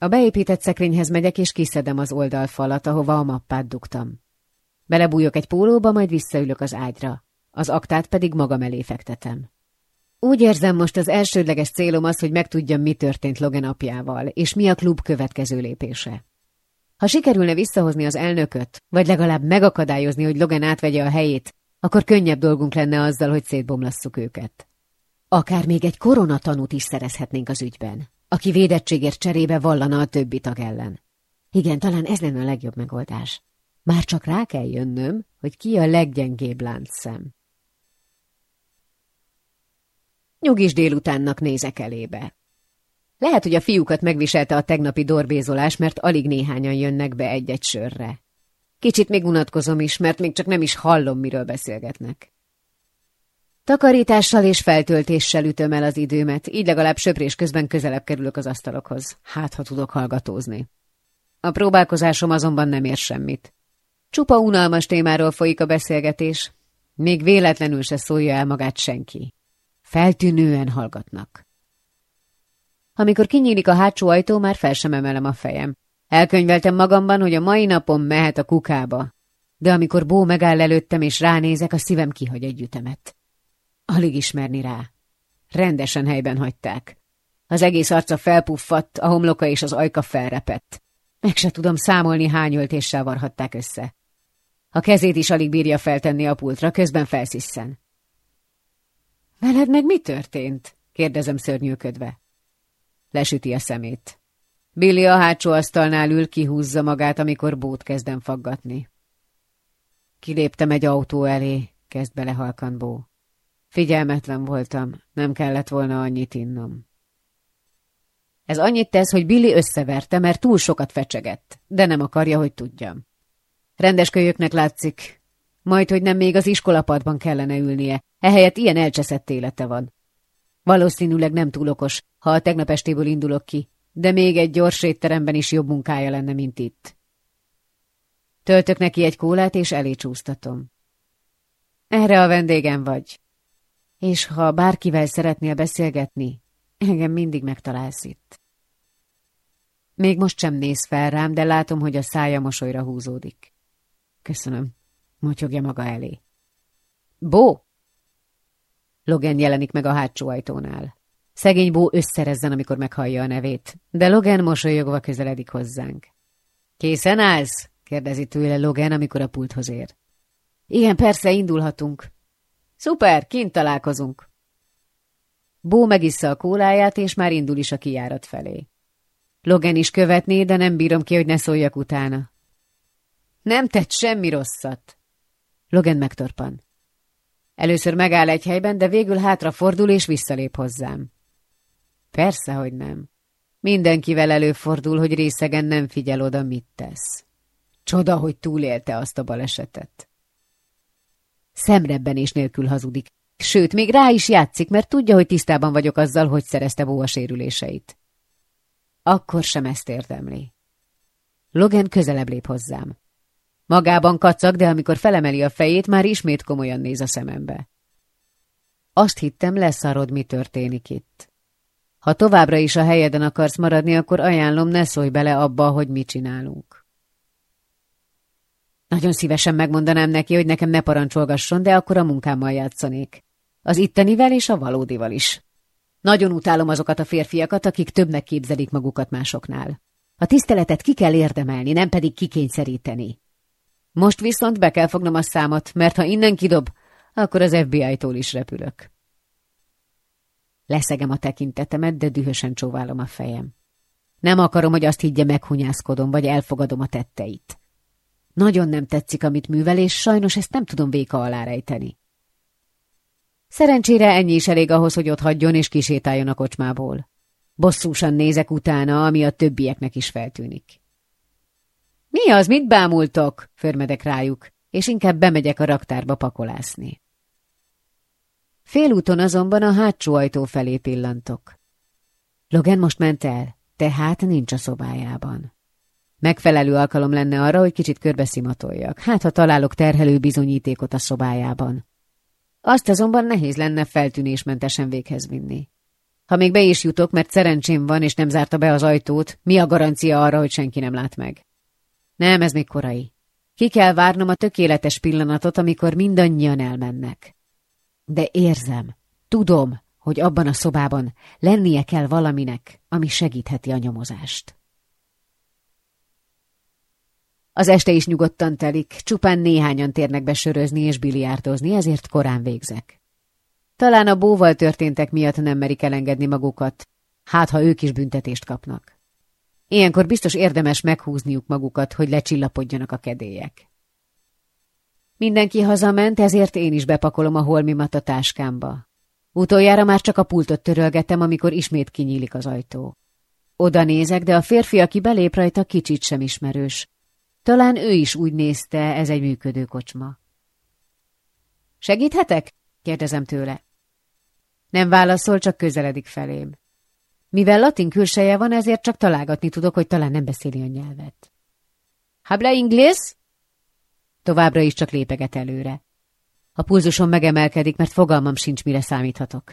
A beépített szekrényhez megyek, és kiszedem az oldalfalat, ahova a mappát dugtam. Belebújok egy pólóba, majd visszaülök az ágyra. Az aktát pedig magam elé fektetem. Úgy érzem, most az elsődleges célom az, hogy megtudjam, mi történt Logan apjával, és mi a klub következő lépése. Ha sikerülne visszahozni az elnököt, vagy legalább megakadályozni, hogy Logan átvegye a helyét, akkor könnyebb dolgunk lenne azzal, hogy szétbomlasszuk őket. Akár még egy koronatanút is szerezhetnénk az ügyben, aki védettségért cserébe vallana a többi tag ellen. Igen, talán ez lenne a legjobb megoldás. Már csak rá kell jönnöm, hogy ki a leggyengébb láncszem. Nyugis délutánnak nézek elébe. Lehet, hogy a fiúkat megviselte a tegnapi dorbézolás, mert alig néhányan jönnek be egy-egy sörre. Kicsit még unatkozom is, mert még csak nem is hallom, miről beszélgetnek. Takarítással és feltöltéssel ütöm el az időmet, így legalább söprés közben közelebb kerülök az asztalokhoz. Hát, ha tudok hallgatózni. A próbálkozásom azonban nem ér semmit. Csupa unalmas témáról folyik a beszélgetés. Még véletlenül se szólja el magát senki. Feltűnően hallgatnak. Amikor kinyílik a hátsó ajtó, már fel sem emelem a fejem. Elkönyveltem magamban, hogy a mai napom mehet a kukába. De amikor Bó megáll előttem és ránézek, a szívem kihagy egy ütemet. Alig ismerni rá. Rendesen helyben hagyták. Az egész arca felpuffadt, a homloka és az ajka felrepett. Meg se tudom számolni, hány öltéssel varhatták össze. A kezét is alig bírja feltenni a pultra, közben felszisszen. Veled meg mi történt? kérdezem szörnyűködve. Lesüti a szemét. Billy a hátsó asztalnál ül, kihúzza magát, amikor bót kezdem faggatni. Kiléptem egy autó elé, kezd bele Bó. Figyelmetlen voltam, nem kellett volna annyit innom. Ez annyit tesz, hogy Billy összeverte, mert túl sokat fecsegett, de nem akarja, hogy tudjam. Rendes kölyöknek látszik. Majd, hogy nem még az iskolapadban kellene ülnie, ehelyett ilyen elcseszett élete van. Valószínűleg nem túl okos, ha a tegnap estéből indulok ki, de még egy gyors étteremben is jobb munkája lenne, mint itt. Töltök neki egy kólát, és elé csúsztatom. Erre a vendégem vagy. És ha bárkivel szeretnél beszélgetni, engem mindig megtalálsz itt. Még most sem néz fel rám, de látom, hogy a szája mosolyra húzódik. Köszönöm. Motyogja maga elé. Bó! Logan jelenik meg a hátsó ajtónál. Szegény Bó összerezzen, amikor meghallja a nevét, de Logan mosolyogva közeledik hozzánk. Készen állsz? kérdezi tőle Logan, amikor a pulthoz ér. Igen, persze, indulhatunk. Szuper, kint találkozunk. Bó megissza a kóláját, és már indul is a kijárat felé. Logan is követné, de nem bírom ki, hogy ne szóljak utána. Nem tett semmi rosszat. Logan megtorpan. Először megáll egy helyben, de végül hátrafordul és visszalép hozzám. Persze, hogy nem. Mindenkivel előfordul, hogy részegen nem figyel oda, mit tesz. Csoda, hogy túlélte azt a balesetet. Szemrebbenés nélkül hazudik. Sőt, még rá is játszik, mert tudja, hogy tisztában vagyok azzal, hogy szerezte Bó a sérüléseit. Akkor sem ezt érdemli. Logan közelebb lép hozzám. Magában kacag, de amikor felemeli a fejét, már ismét komolyan néz a szemembe. Azt hittem, leszarod, mi történik itt. Ha továbbra is a helyeden akarsz maradni, akkor ajánlom, ne szólj bele abba, hogy mit csinálunk. Nagyon szívesen megmondanám neki, hogy nekem ne parancsolgasson, de akkor a munkámmal játszanék. Az ittenivel és a valódival is. Nagyon utálom azokat a férfiakat, akik többnek képzelik magukat másoknál. A tiszteletet ki kell érdemelni, nem pedig kikényszeríteni. Most viszont be kell fognom a számot, mert ha innen kidob, akkor az FBI-tól is repülök. Leszegem a tekintetemet, de dühösen csóválom a fejem. Nem akarom, hogy azt higgye meghunyászkodom, vagy elfogadom a tetteit. Nagyon nem tetszik, amit művel, és sajnos ezt nem tudom véka alá rejteni. Szerencsére ennyi is elég ahhoz, hogy ott hagyjon és kisétáljon a kocsmából. Bosszúsan nézek utána, ami a többieknek is feltűnik. Mi az, mit bámultok? Förmedek rájuk, és inkább bemegyek a raktárba pakolászni. Félúton azonban a hátsó ajtó felé pillantok. Logan most ment el, tehát nincs a szobájában. Megfelelő alkalom lenne arra, hogy kicsit körbeszimatoljak, hát ha találok terhelő bizonyítékot a szobájában. Azt azonban nehéz lenne feltűnésmentesen véghez vinni. Ha még be is jutok, mert szerencsém van, és nem zárta be az ajtót, mi a garancia arra, hogy senki nem lát meg? Nem, ez még korai. Ki kell várnom a tökéletes pillanatot, amikor mindannyian elmennek. De érzem, tudom, hogy abban a szobában lennie kell valaminek, ami segítheti a nyomozást. Az este is nyugodtan telik, csupán néhányan térnek be sörözni és biliárdozni, ezért korán végzek. Talán a bóval történtek miatt nem merik elengedni magukat, hát ha ők is büntetést kapnak. Ilyenkor biztos érdemes meghúzniuk magukat, hogy lecsillapodjanak a kedélyek. Mindenki hazament, ezért én is bepakolom a holmimat a táskámba. Utoljára már csak a pultot törölgetem, amikor ismét kinyílik az ajtó. Oda nézek, de a férfi, aki belép rajta, kicsit sem ismerős. Talán ő is úgy nézte, ez egy működő kocsma. Segíthetek? kérdezem tőle. Nem válaszol, csak közeledik felém. Mivel latin külseje van, ezért csak találgatni tudok, hogy talán nem beszéli a nyelvet. Habla inglés? Továbbra is csak lépeget előre. A pulzusom megemelkedik, mert fogalmam sincs, mire számíthatok.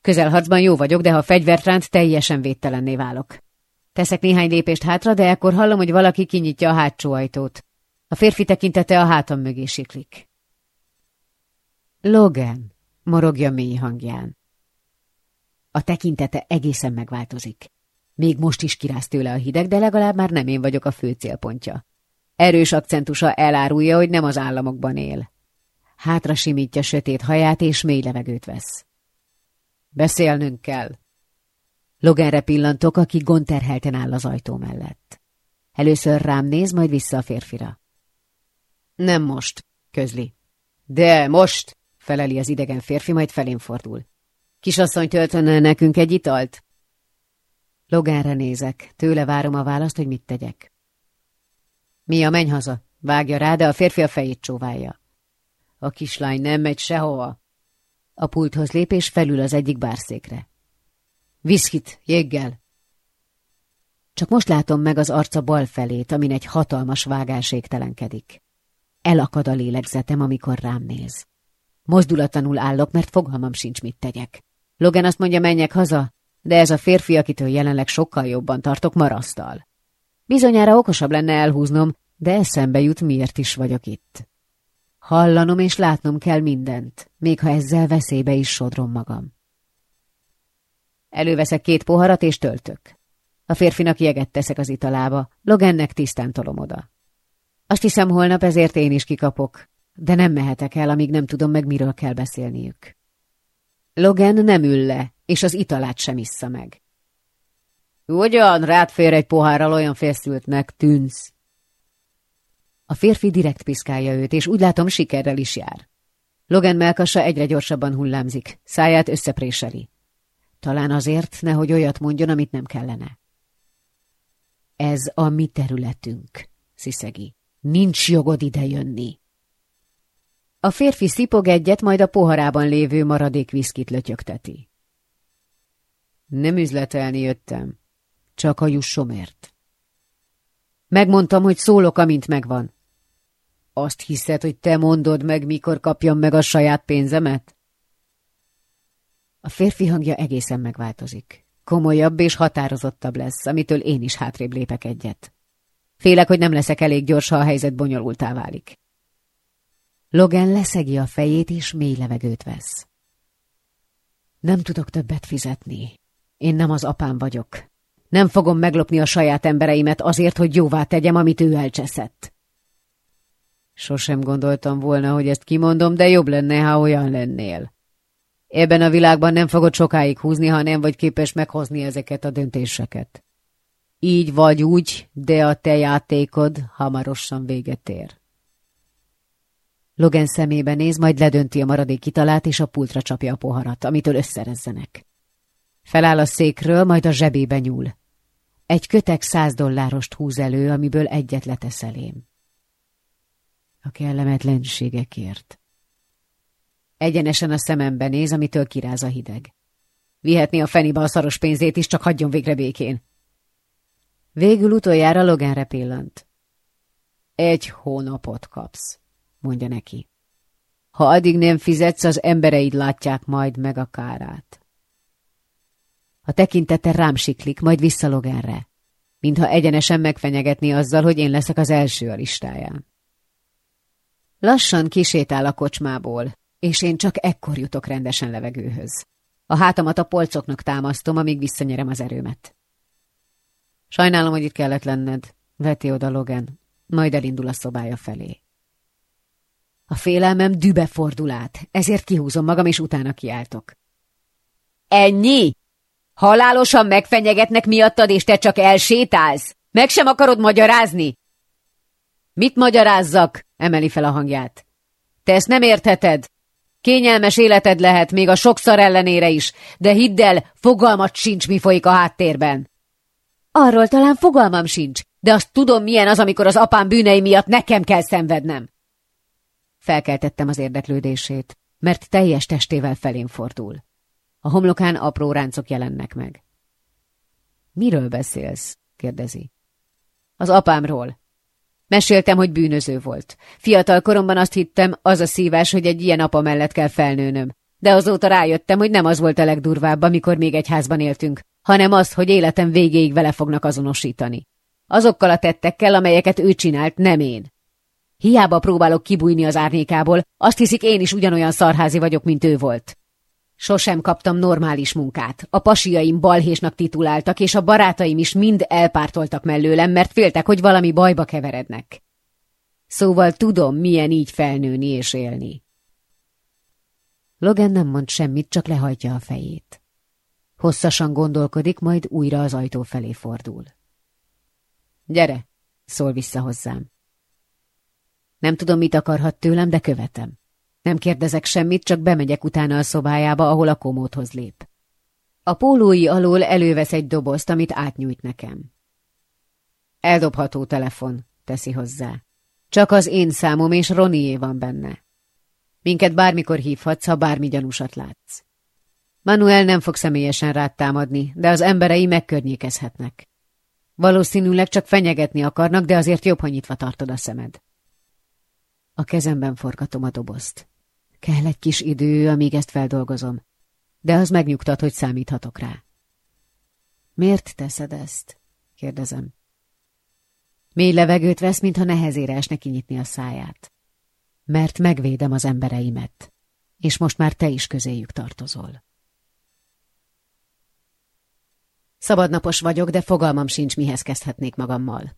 Közelharcban jó vagyok, de ha fegyvert ránt, teljesen védtelenné válok. Teszek néhány lépést hátra, de ekkor hallom, hogy valaki kinyitja a hátsó ajtót. A férfi tekintete a hátam mögé siklik. Logan, morogja mély hangján. A tekintete egészen megváltozik. Még most is kiráz tőle a hideg, de legalább már nem én vagyok a fő célpontja. Erős akcentusa elárulja, hogy nem az államokban él. Hátra simítja sötét haját, és mély levegőt vesz. Beszélnünk kell. Loganre pillantok, aki gonterhelten áll az ajtó mellett. Először rám néz, majd vissza a férfira. Nem most, közli. De most, feleli az idegen férfi, majd felén fordul. Kisasszony töltön nekünk egy italt? Loganre nézek, tőle várom a választ, hogy mit tegyek. Mi a menj haza? Vágja rá, de a férfi a fejét csóválja. A kislány nem megy sehova. A pulthoz lép és felül az egyik bárszékre. Viszkit, jéggel! Csak most látom meg az arca bal felét, amin egy hatalmas vágás égtelenkedik. Elakad a lélegzetem, amikor rám néz. Mozdulatlanul állok, mert fogalmam sincs, mit tegyek. Logan azt mondja, menjek haza, de ez a férfi, akitől jelenleg sokkal jobban tartok, marasztal. Bizonyára okosabb lenne elhúznom, de eszembe jut, miért is vagyok itt. Hallanom és látnom kell mindent, még ha ezzel veszélybe is sodrom magam. Előveszek két poharat és töltök. A férfinak jeget teszek az italába, Logannek tisztán tolom oda. Azt hiszem, holnap ezért én is kikapok, de nem mehetek el, amíg nem tudom meg, miről kell beszélniük. Logan nem ül le, és az italát sem issza meg. Ugyan, rád fér egy pohárral, olyan feszültnek tűnsz. A férfi direkt piszkálja őt, és úgy látom, sikerrel is jár. Logan melkasa egyre gyorsabban hullámzik, száját összepréseli. Talán azért, nehogy olyat mondjon, amit nem kellene. Ez a mi területünk, sziszegi. Nincs jogod ide jönni. A férfi szipog egyet, majd a poharában lévő maradék viszkit lötyögteti. Nem üzletelni jöttem, csak a jussomért. Megmondtam, hogy szólok, amint megvan. Azt hiszed, hogy te mondod meg, mikor kapjam meg a saját pénzemet? A férfi hangja egészen megváltozik. Komolyabb és határozottabb lesz, amitől én is hátrébb lépek egyet. Félek, hogy nem leszek elég gyors, ha a helyzet bonyolultá válik. Logan leszegi a fejét, és mély levegőt vesz. Nem tudok többet fizetni. Én nem az apám vagyok. Nem fogom meglopni a saját embereimet azért, hogy jóvá tegyem, amit ő elcseszett. Sosem gondoltam volna, hogy ezt kimondom, de jobb lenne, ha olyan lennél. Ebben a világban nem fogod sokáig húzni, ha nem vagy képes meghozni ezeket a döntéseket. Így vagy úgy, de a te játékod hamarosan véget ér. Logan szemébe néz, majd ledönti a maradék italát, és a pultra csapja a poharat, amitől összerezzenek. Feláll a székről, majd a zsebébe nyúl. Egy kötek száz dollárost húz elő, amiből egyet letesz elém. A kellemetlenségekért. Egyenesen a szemembe néz, amitől kiráz a hideg. Vihetni a fenibe a szaros pénzét is, csak hagyjon végre békén. Végül utoljára Loganre pillant. Egy hónapot kapsz, mondja neki. Ha addig nem fizetsz, az embereid látják majd meg a kárát. A tekintete rám siklik, majd vissza Loganre, mintha egyenesen megfenyegetni azzal, hogy én leszek az első a listáján. Lassan kisétál a kocsmából, és én csak ekkor jutok rendesen levegőhöz. A hátamat a polcoknak támasztom, amíg visszanyerem az erőmet. Sajnálom, hogy itt kellett lenned, veti oda Logan, majd elindul a szobája felé. A félelmem dübe fordul át, ezért kihúzom magam, és utána kiáltok. Ennyi? Halálosan megfenyegetnek miattad, és te csak elsétálsz? Meg sem akarod magyarázni? Mit magyarázzak? emeli fel a hangját. Te ezt nem értheted. Kényelmes életed lehet, még a sokszor ellenére is, de hidd el, fogalmat sincs, mi folyik a háttérben. Arról talán fogalmam sincs, de azt tudom, milyen az, amikor az apám bűnei miatt nekem kell szenvednem. Felkeltettem az érdeklődését, mert teljes testével felén fordul. A homlokán apró ráncok jelennek meg. Miről beszélsz? kérdezi. Az apámról. Meséltem, hogy bűnöző volt. Fiatal koromban azt hittem, az a szívás, hogy egy ilyen apa mellett kell felnőnöm. De azóta rájöttem, hogy nem az volt a legdurvább, amikor még egy házban éltünk, hanem az, hogy életem végéig vele fognak azonosítani. Azokkal a tettekkel, amelyeket ő csinált, nem én. Hiába próbálok kibújni az árnyékából, azt hiszik én is ugyanolyan szarházi vagyok, mint ő volt. Sosem kaptam normális munkát. A pasiaim balhésnak tituláltak, és a barátaim is mind elpártoltak mellőlem, mert féltek, hogy valami bajba keverednek. Szóval tudom, milyen így felnőni és élni. Logan nem mond semmit, csak lehajtja a fejét. Hosszasan gondolkodik, majd újra az ajtó felé fordul. Gyere, szól vissza hozzám. Nem tudom, mit akarhat tőlem, de követem. Nem kérdezek semmit, csak bemegyek utána a szobájába, ahol a komódhoz lép. A pólói alól elővesz egy dobozt, amit átnyújt nekem. Eldobható telefon, teszi hozzá. Csak az én számom és Ronié van benne. Minket bármikor hívhatsz, ha bármi gyanúsat látsz. Manuel nem fog személyesen rád támadni, de az emberei megkörnyékezhetnek. Valószínűleg csak fenyegetni akarnak, de azért jobb, ha nyitva tartod a szemed. A kezemben forgatom a dobozt. Kell egy kis idő, amíg ezt feldolgozom, de az megnyugtat, hogy számíthatok rá. Miért teszed ezt? kérdezem. Mély levegőt vesz, mintha nehezére esne kinyitni a száját. Mert megvédem az embereimet, és most már te is közéjük tartozol. Szabadnapos vagyok, de fogalmam sincs, mihez kezdhetnék magammal.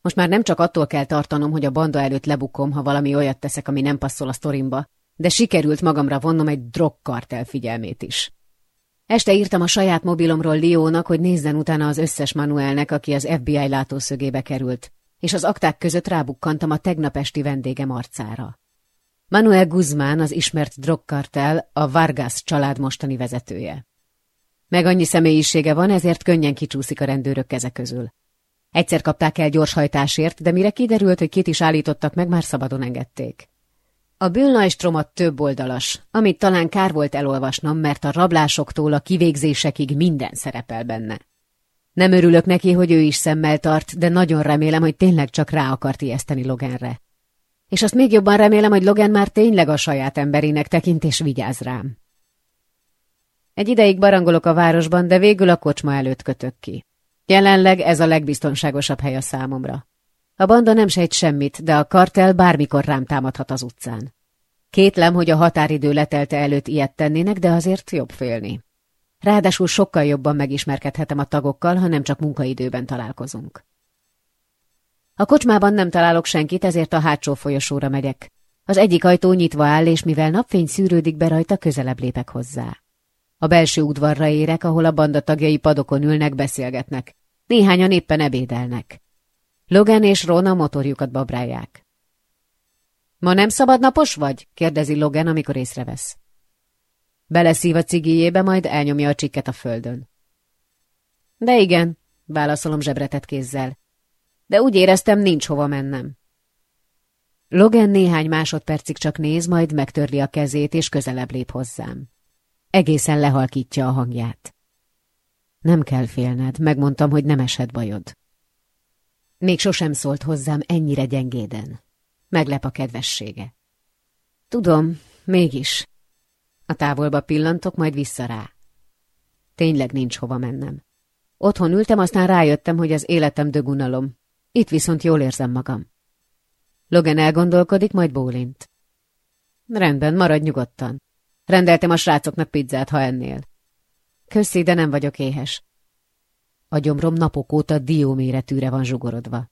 Most már nem csak attól kell tartanom, hogy a banda előtt lebukom, ha valami olyat teszek, ami nem passzol a sztorimba, de sikerült magamra vonnom egy drogkartel figyelmét is. Este írtam a saját mobilomról Liónak, hogy nézzen utána az összes Manuelnek, aki az FBI látószögébe került, és az akták között rábukkantam a tegnap esti vendégem arcára. Manuel Guzmán, az ismert drogkartel, a Vargas család mostani vezetője. Meg annyi személyisége van, ezért könnyen kicsúszik a rendőrök keze közül. Egyszer kapták el gyorshajtásért, de mire kiderült, hogy kit is állítottak meg, már szabadon engedték. A Bülnajstromat több oldalas, amit talán kár volt elolvasnom, mert a rablásoktól a kivégzésekig minden szerepel benne. Nem örülök neki, hogy ő is szemmel tart, de nagyon remélem, hogy tényleg csak rá akart ijeszteni Loganre. És azt még jobban remélem, hogy Logan már tényleg a saját emberének tekint és vigyáz rám. Egy ideig barangolok a városban, de végül a kocsma előtt kötök ki. Jelenleg ez a legbiztonságosabb hely a számomra. A banda nem sejt semmit, de a kartel bármikor rám támadhat az utcán. Kétlem, hogy a határidő letelte előtt ilyet tennének, de azért jobb félni. Ráadásul sokkal jobban megismerkedhetem a tagokkal, ha nem csak munkaidőben találkozunk. A kocsmában nem találok senkit, ezért a hátsó folyosóra megyek. Az egyik ajtó nyitva áll, és mivel napfény szűrődik be rajta, közelebb lépek hozzá. A belső udvarra érek, ahol a banda tagjai padokon ülnek, beszélgetnek. Néhányan éppen ebédelnek. Logan és Ron a motorjukat babrálják. Ma nem szabadnapos vagy? kérdezi Logan, amikor észrevesz. Beleszív a cigijébe, majd elnyomja a csikket a földön. De igen, válaszolom zsebretett kézzel. De úgy éreztem, nincs hova mennem. Logan néhány másodpercig csak néz, majd megtörli a kezét, és közelebb lép hozzám. Egészen lehalkítja a hangját. Nem kell félned, megmondtam, hogy nem esett bajod. Még sosem szólt hozzám ennyire gyengéden. Meglep a kedvessége. Tudom, mégis. A távolba pillantok, majd vissza rá. Tényleg nincs hova mennem. Otthon ültem, aztán rájöttem, hogy az életem dögunalom. Itt viszont jól érzem magam. Logan elgondolkodik, majd bólint. Rendben, maradj nyugodtan. Rendeltem a srácoknak pizzát, ha ennél. Köszi, de nem vagyok éhes. A gyomrom napok óta dióméretűre van zsugorodva.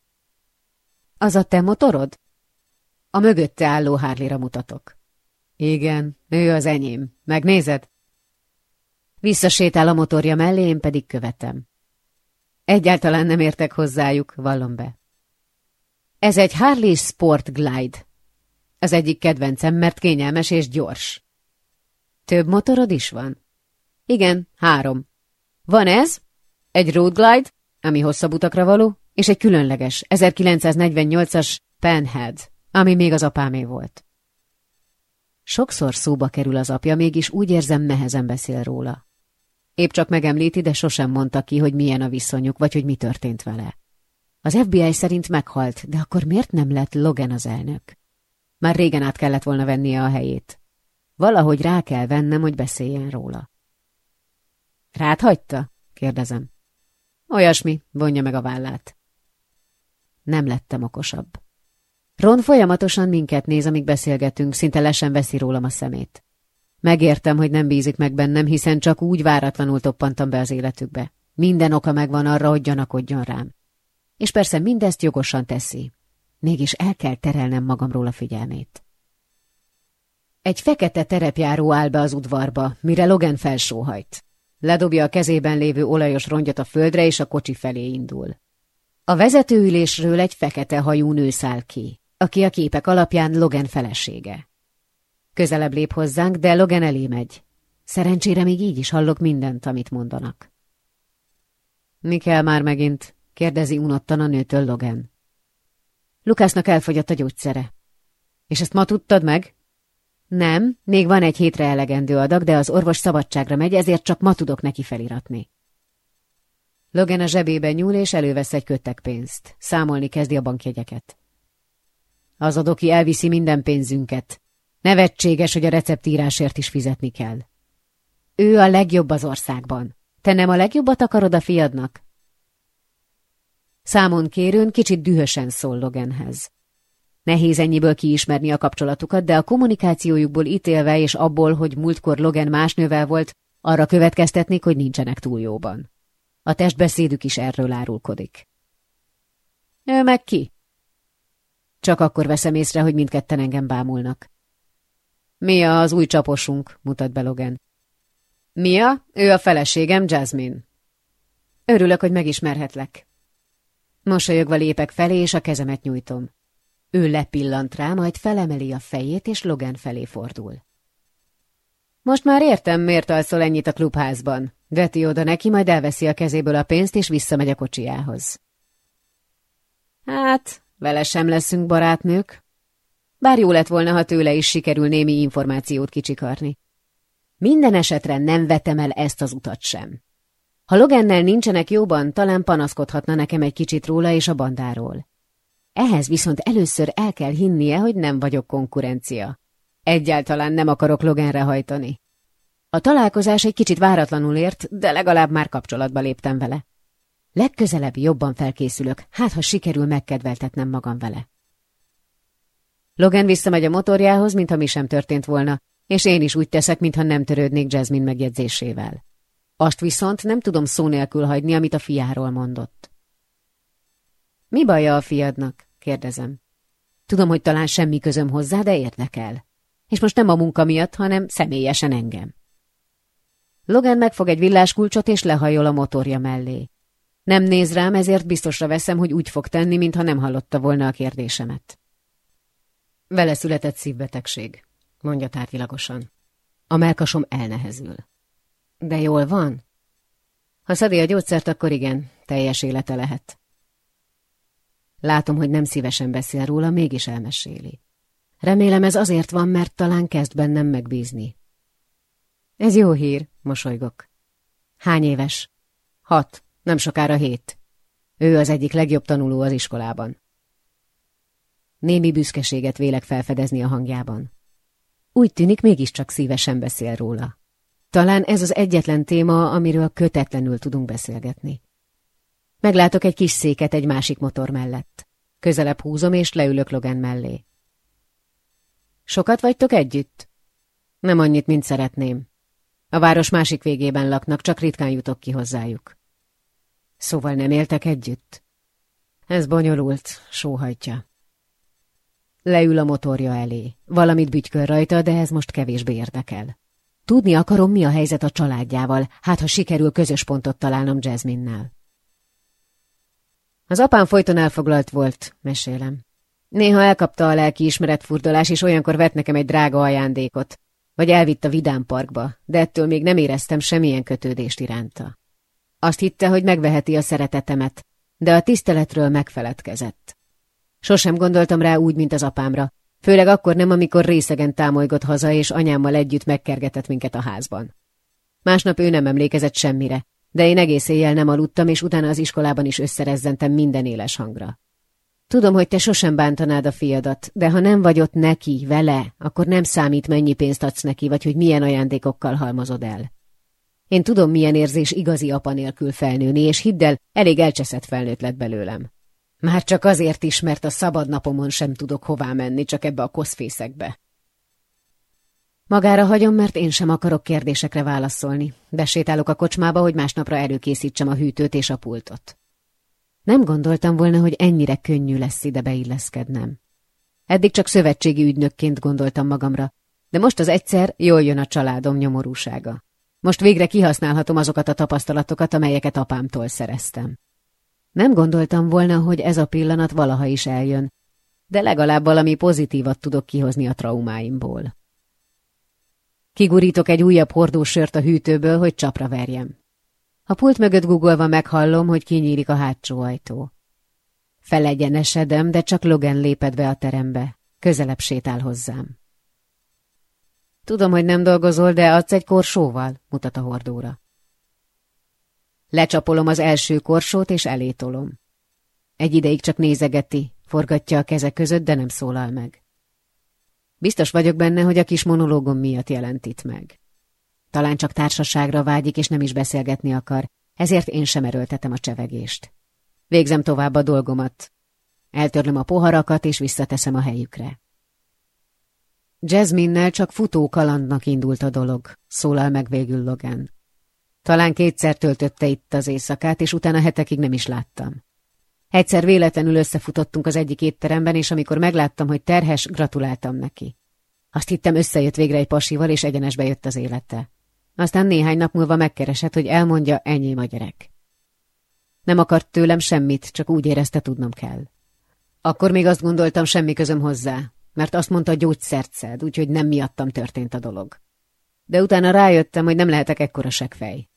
Az a te motorod? A mögötte álló hárlira mutatok. Igen, ő az enyém. Megnézed? Visszasétál a motorja mellé, én pedig követem. Egyáltalán nem értek hozzájuk, vallom be. Ez egy Harley Sport Glide. Az egyik kedvencem, mert kényelmes és gyors. Több motorod is van? Igen, három. Van ez, egy Road Glide, ami hosszabb utakra való, és egy különleges 1948-as Penhead, ami még az apámé volt. Sokszor szóba kerül az apja, mégis úgy érzem, nehezen beszél róla. Épp csak megemlíti, de sosem mondta ki, hogy milyen a viszonyuk, vagy hogy mi történt vele. Az FBI szerint meghalt, de akkor miért nem lett Logan az elnök? Már régen át kellett volna vennie a helyét. Valahogy rá kell vennem, hogy beszéljen róla. Rád hagyta? kérdezem. Olyasmi, vonja meg a vállát. Nem lettem okosabb. Ron folyamatosan minket néz, amíg beszélgetünk, szinte lesen veszi rólam a szemét. Megértem, hogy nem bízik meg bennem, hiszen csak úgy váratlanul toppantam be az életükbe. Minden oka megvan arra, hogy gyanakodjon rám. És persze mindezt jogosan teszi. Mégis el kell terelnem magamról a figyelmét. Egy fekete terepjáró áll be az udvarba, mire Logan felsóhajt. Ledobja a kezében lévő olajos rongyot a földre, és a kocsi felé indul. A vezetőülésről egy fekete hajú nő száll ki, aki a képek alapján Logan felesége. Közelebb lép hozzánk, de Logan elé megy. Szerencsére még így is hallok mindent, amit mondanak. Mi kell már megint? kérdezi unottan a nőtől Logan. Lukásznak elfogyott a gyógyszere. És ezt ma tudtad meg? Nem, még van egy hétre elegendő adag, de az orvos szabadságra megy, ezért csak ma tudok neki feliratni. Logan a zsebébe nyúl, és elővesz egy köttek pénzt. Számolni kezdi a bankjegyeket. Az adoki elviszi minden pénzünket. Nevetséges, hogy a receptírásért is fizetni kell. Ő a legjobb az országban. Te nem a legjobbat akarod a fiadnak? Számon kérőn kicsit dühösen szól Loganhez. Nehéz ennyiből kiismerni a kapcsolatukat, de a kommunikációjukból ítélve és abból, hogy múltkor Logan más nővel volt, arra következtetnék, hogy nincsenek túl jóban. A testbeszédük is erről árulkodik. Ő meg ki? Csak akkor veszem észre, hogy mindketten engem bámulnak. Mia az új csaposunk, mutat be Logan. Mia, ő a feleségem, Jasmine. Örülök, hogy megismerhetlek. Mosolyogva lépek felé, és a kezemet nyújtom. Ő lepillant rá, majd felemeli a fejét, és Logan felé fordul. Most már értem, miért alszol ennyit a klubházban. Veti oda neki, majd elveszi a kezéből a pénzt, és visszamegy a kocsiához. Hát, vele sem leszünk barátnők. Bár jó lett volna, ha tőle is sikerül némi információt kicsikarni. Minden esetre nem vetem el ezt az utat sem. Ha Logennel nincsenek jóban, talán panaszkodhatna nekem egy kicsit róla és a bandáról. Ehhez viszont először el kell hinnie, hogy nem vagyok konkurencia. Egyáltalán nem akarok Loganre hajtani. A találkozás egy kicsit váratlanul ért, de legalább már kapcsolatba léptem vele. Legközelebb jobban felkészülök, hát ha sikerül megkedveltetnem magam vele. Logan visszamegy a motorjához, mintha mi sem történt volna, és én is úgy teszek, mintha nem törődnék Jasmine megjegyzésével. Azt viszont nem tudom szó nélkül hagyni, amit a fiáról mondott. Mi baja a fiadnak? Kérdezem. Tudom, hogy talán semmi közöm hozzá, de érdekel. És most nem a munka miatt, hanem személyesen engem. Logan megfog egy villáskulcsot, és lehajol a motorja mellé. Nem néz rám, ezért biztosra veszem, hogy úgy fog tenni, mintha nem hallotta volna a kérdésemet. Vele született szívbetegség, mondja tárgyilagosan. A melkasom elnehezül. De jól van? Ha szedi a gyógyszert, akkor igen, teljes élete lehet. Látom, hogy nem szívesen beszél róla, mégis elmeséli. Remélem ez azért van, mert talán kezd bennem megbízni. Ez jó hír, mosolygok. Hány éves? Hat, nem sokára hét. Ő az egyik legjobb tanuló az iskolában. Némi büszkeséget vélek felfedezni a hangjában. Úgy tűnik, mégiscsak szívesen beszél róla. Talán ez az egyetlen téma, amiről kötetlenül tudunk beszélgetni. Meglátok egy kis széket egy másik motor mellett. Közelebb húzom, és leülök Logan mellé. Sokat vagytok együtt? Nem annyit, mint szeretném. A város másik végében laknak, csak ritkán jutok ki hozzájuk. Szóval nem éltek együtt? Ez bonyolult, sóhajtja. Leül a motorja elé. Valamit bütykör rajta, de ez most kevésbé érdekel. Tudni akarom, mi a helyzet a családjával, hát ha sikerül közös pontot találnom Jasmine-nel. Az apám folyton elfoglalt volt, mesélem. Néha elkapta a lelki ismeretfurdalás, és olyankor vett nekem egy drága ajándékot, vagy elvitt a Vidám Parkba, de ettől még nem éreztem semmilyen kötődést iránta. Azt hitte, hogy megveheti a szeretetemet, de a tiszteletről megfeledkezett. Sosem gondoltam rá úgy, mint az apámra, főleg akkor nem, amikor részegen támolygott haza, és anyámmal együtt megkergetett minket a házban. Másnap ő nem emlékezett semmire, de én egész éjjel nem aludtam, és utána az iskolában is összerezzentem minden éles hangra. Tudom, hogy te sosem bántanád a fiadat, de ha nem vagy ott neki, vele, akkor nem számít, mennyi pénzt adsz neki, vagy hogy milyen ajándékokkal halmozod el. Én tudom, milyen érzés igazi apa nélkül felnőni, és hidd el, elég elcseszett felnőtt lett belőlem. Már csak azért is, mert a szabad napomon sem tudok hová menni, csak ebbe a koszfészekbe. Magára hagyom, mert én sem akarok kérdésekre válaszolni. Besétálok a kocsmába, hogy másnapra előkészítsem a hűtőt és a pultot. Nem gondoltam volna, hogy ennyire könnyű lesz ide beilleszkednem. Eddig csak szövetségi ügynökként gondoltam magamra, de most az egyszer jól jön a családom nyomorúsága. Most végre kihasználhatom azokat a tapasztalatokat, amelyeket apámtól szereztem. Nem gondoltam volna, hogy ez a pillanat valaha is eljön, de legalább valami pozitívat tudok kihozni a traumáimból. Kigurítok egy újabb hordósört a hűtőből, hogy csapra verjem. A pult mögött guggolva meghallom, hogy kinyílik a hátsó ajtó. Felegyenesedem, de csak Logan lépett be a terembe. Közelebb sétál hozzám. Tudom, hogy nem dolgozol, de adsz egy korsóval, mutat a hordóra. Lecsapolom az első korsót, és elétolom. Egy ideig csak nézegeti, forgatja a keze között, de nem szólal meg. Biztos vagyok benne, hogy a kis monológom miatt jelent itt meg. Talán csak társaságra vágyik, és nem is beszélgetni akar, ezért én sem erőltetem a csevegést. Végzem tovább a dolgomat. Eltörlöm a poharakat, és visszateszem a helyükre. Jasmine-nel csak futó kalandnak indult a dolog, szólal meg végül Logan. Talán kétszer töltötte itt az éjszakát, és utána hetekig nem is láttam. Egyszer véletlenül összefutottunk az egyik étteremben, és amikor megláttam, hogy terhes, gratuláltam neki. Azt hittem, összejött végre egy pasival, és egyenesbe jött az élete. Aztán néhány nap múlva megkeresett, hogy elmondja, enyém a gyerek. Nem akart tőlem semmit, csak úgy érezte, tudnom kell. Akkor még azt gondoltam, semmi közöm hozzá, mert azt mondta, gyógyszert szed, úgyhogy nem miattam történt a dolog. De utána rájöttem, hogy nem lehetek ekkora segfej.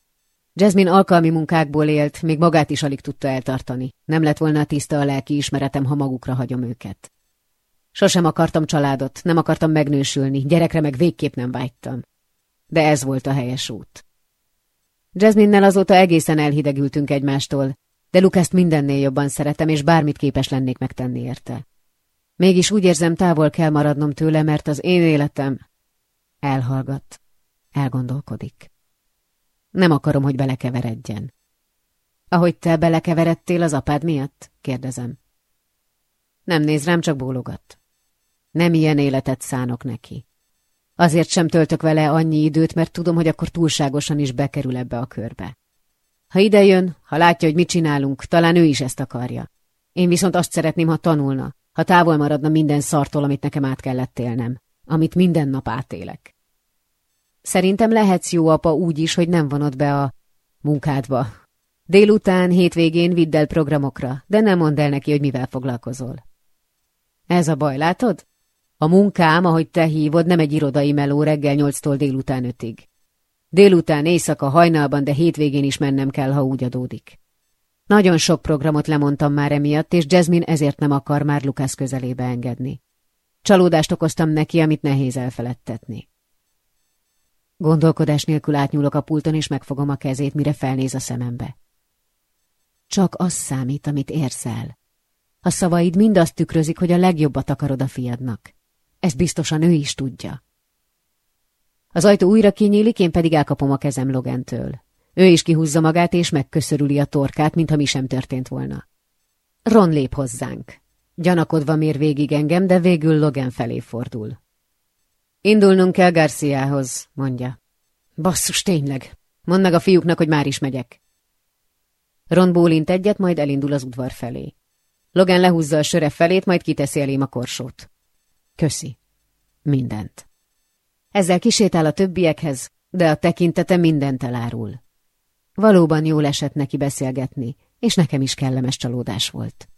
Jasmine alkalmi munkákból élt, még magát is alig tudta eltartani. Nem lett volna tiszta a lelki ismeretem, ha magukra hagyom őket. Sosem akartam családot, nem akartam megnősülni, gyerekre meg végképp nem vágytam. De ez volt a helyes út. Jasmine-nel azóta egészen elhidegültünk egymástól, de Lukaszt mindennél jobban szeretem, és bármit képes lennék megtenni érte. Mégis úgy érzem, távol kell maradnom tőle, mert az én életem elhallgat, elgondolkodik. Nem akarom, hogy belekeveredjen. Ahogy te belekeveredtél az apád miatt? kérdezem. Nem néz rám, csak bólogat. Nem ilyen életet szánok neki. Azért sem töltök vele annyi időt, mert tudom, hogy akkor túlságosan is bekerül ebbe a körbe. Ha idejön, ha látja, hogy mit csinálunk, talán ő is ezt akarja. Én viszont azt szeretném, ha tanulna, ha távol maradna minden szartól, amit nekem át kellett élnem, amit minden nap átélek. Szerintem lehetsz jó apa úgy is, hogy nem vonod be a munkádba. Délután, hétvégén vidd el programokra, de nem mondd el neki, hogy mivel foglalkozol. Ez a baj, látod? A munkám, ahogy te hívod, nem egy irodai meló reggel nyolctól délután ötig. Délután, éjszaka, hajnalban, de hétvégén is mennem kell, ha úgy adódik. Nagyon sok programot lemondtam már emiatt, és Jasmine ezért nem akar már Lukász közelébe engedni. Csalódást okoztam neki, amit nehéz elfeledtetni. Gondolkodás nélkül átnyúlok a pulton, és megfogom a kezét, mire felnéz a szemembe. Csak az számít, amit érzel. A szavaid mind azt tükrözik, hogy a legjobbat akarod a fiadnak. Ezt biztosan ő is tudja. Az ajtó újra kinyílik, én pedig elkapom a kezem Logentől. Ő is kihúzza magát, és megköszörüli a torkát, mintha mi sem történt volna. Ron lép hozzánk. Gyanakodva mér végig engem, de végül Logan felé fordul. Indulnunk kell Garciához, mondja. Basszus, tényleg. Mondd meg a fiúknak, hogy már is megyek. Ron bólint egyet, majd elindul az udvar felé. Logan lehúzza a söre felét, majd kiteszi elém a korsót. Köszi. Mindent. Ezzel kisétál a többiekhez, de a tekintete mindent elárul. Valóban jól esett neki beszélgetni, és nekem is kellemes csalódás volt.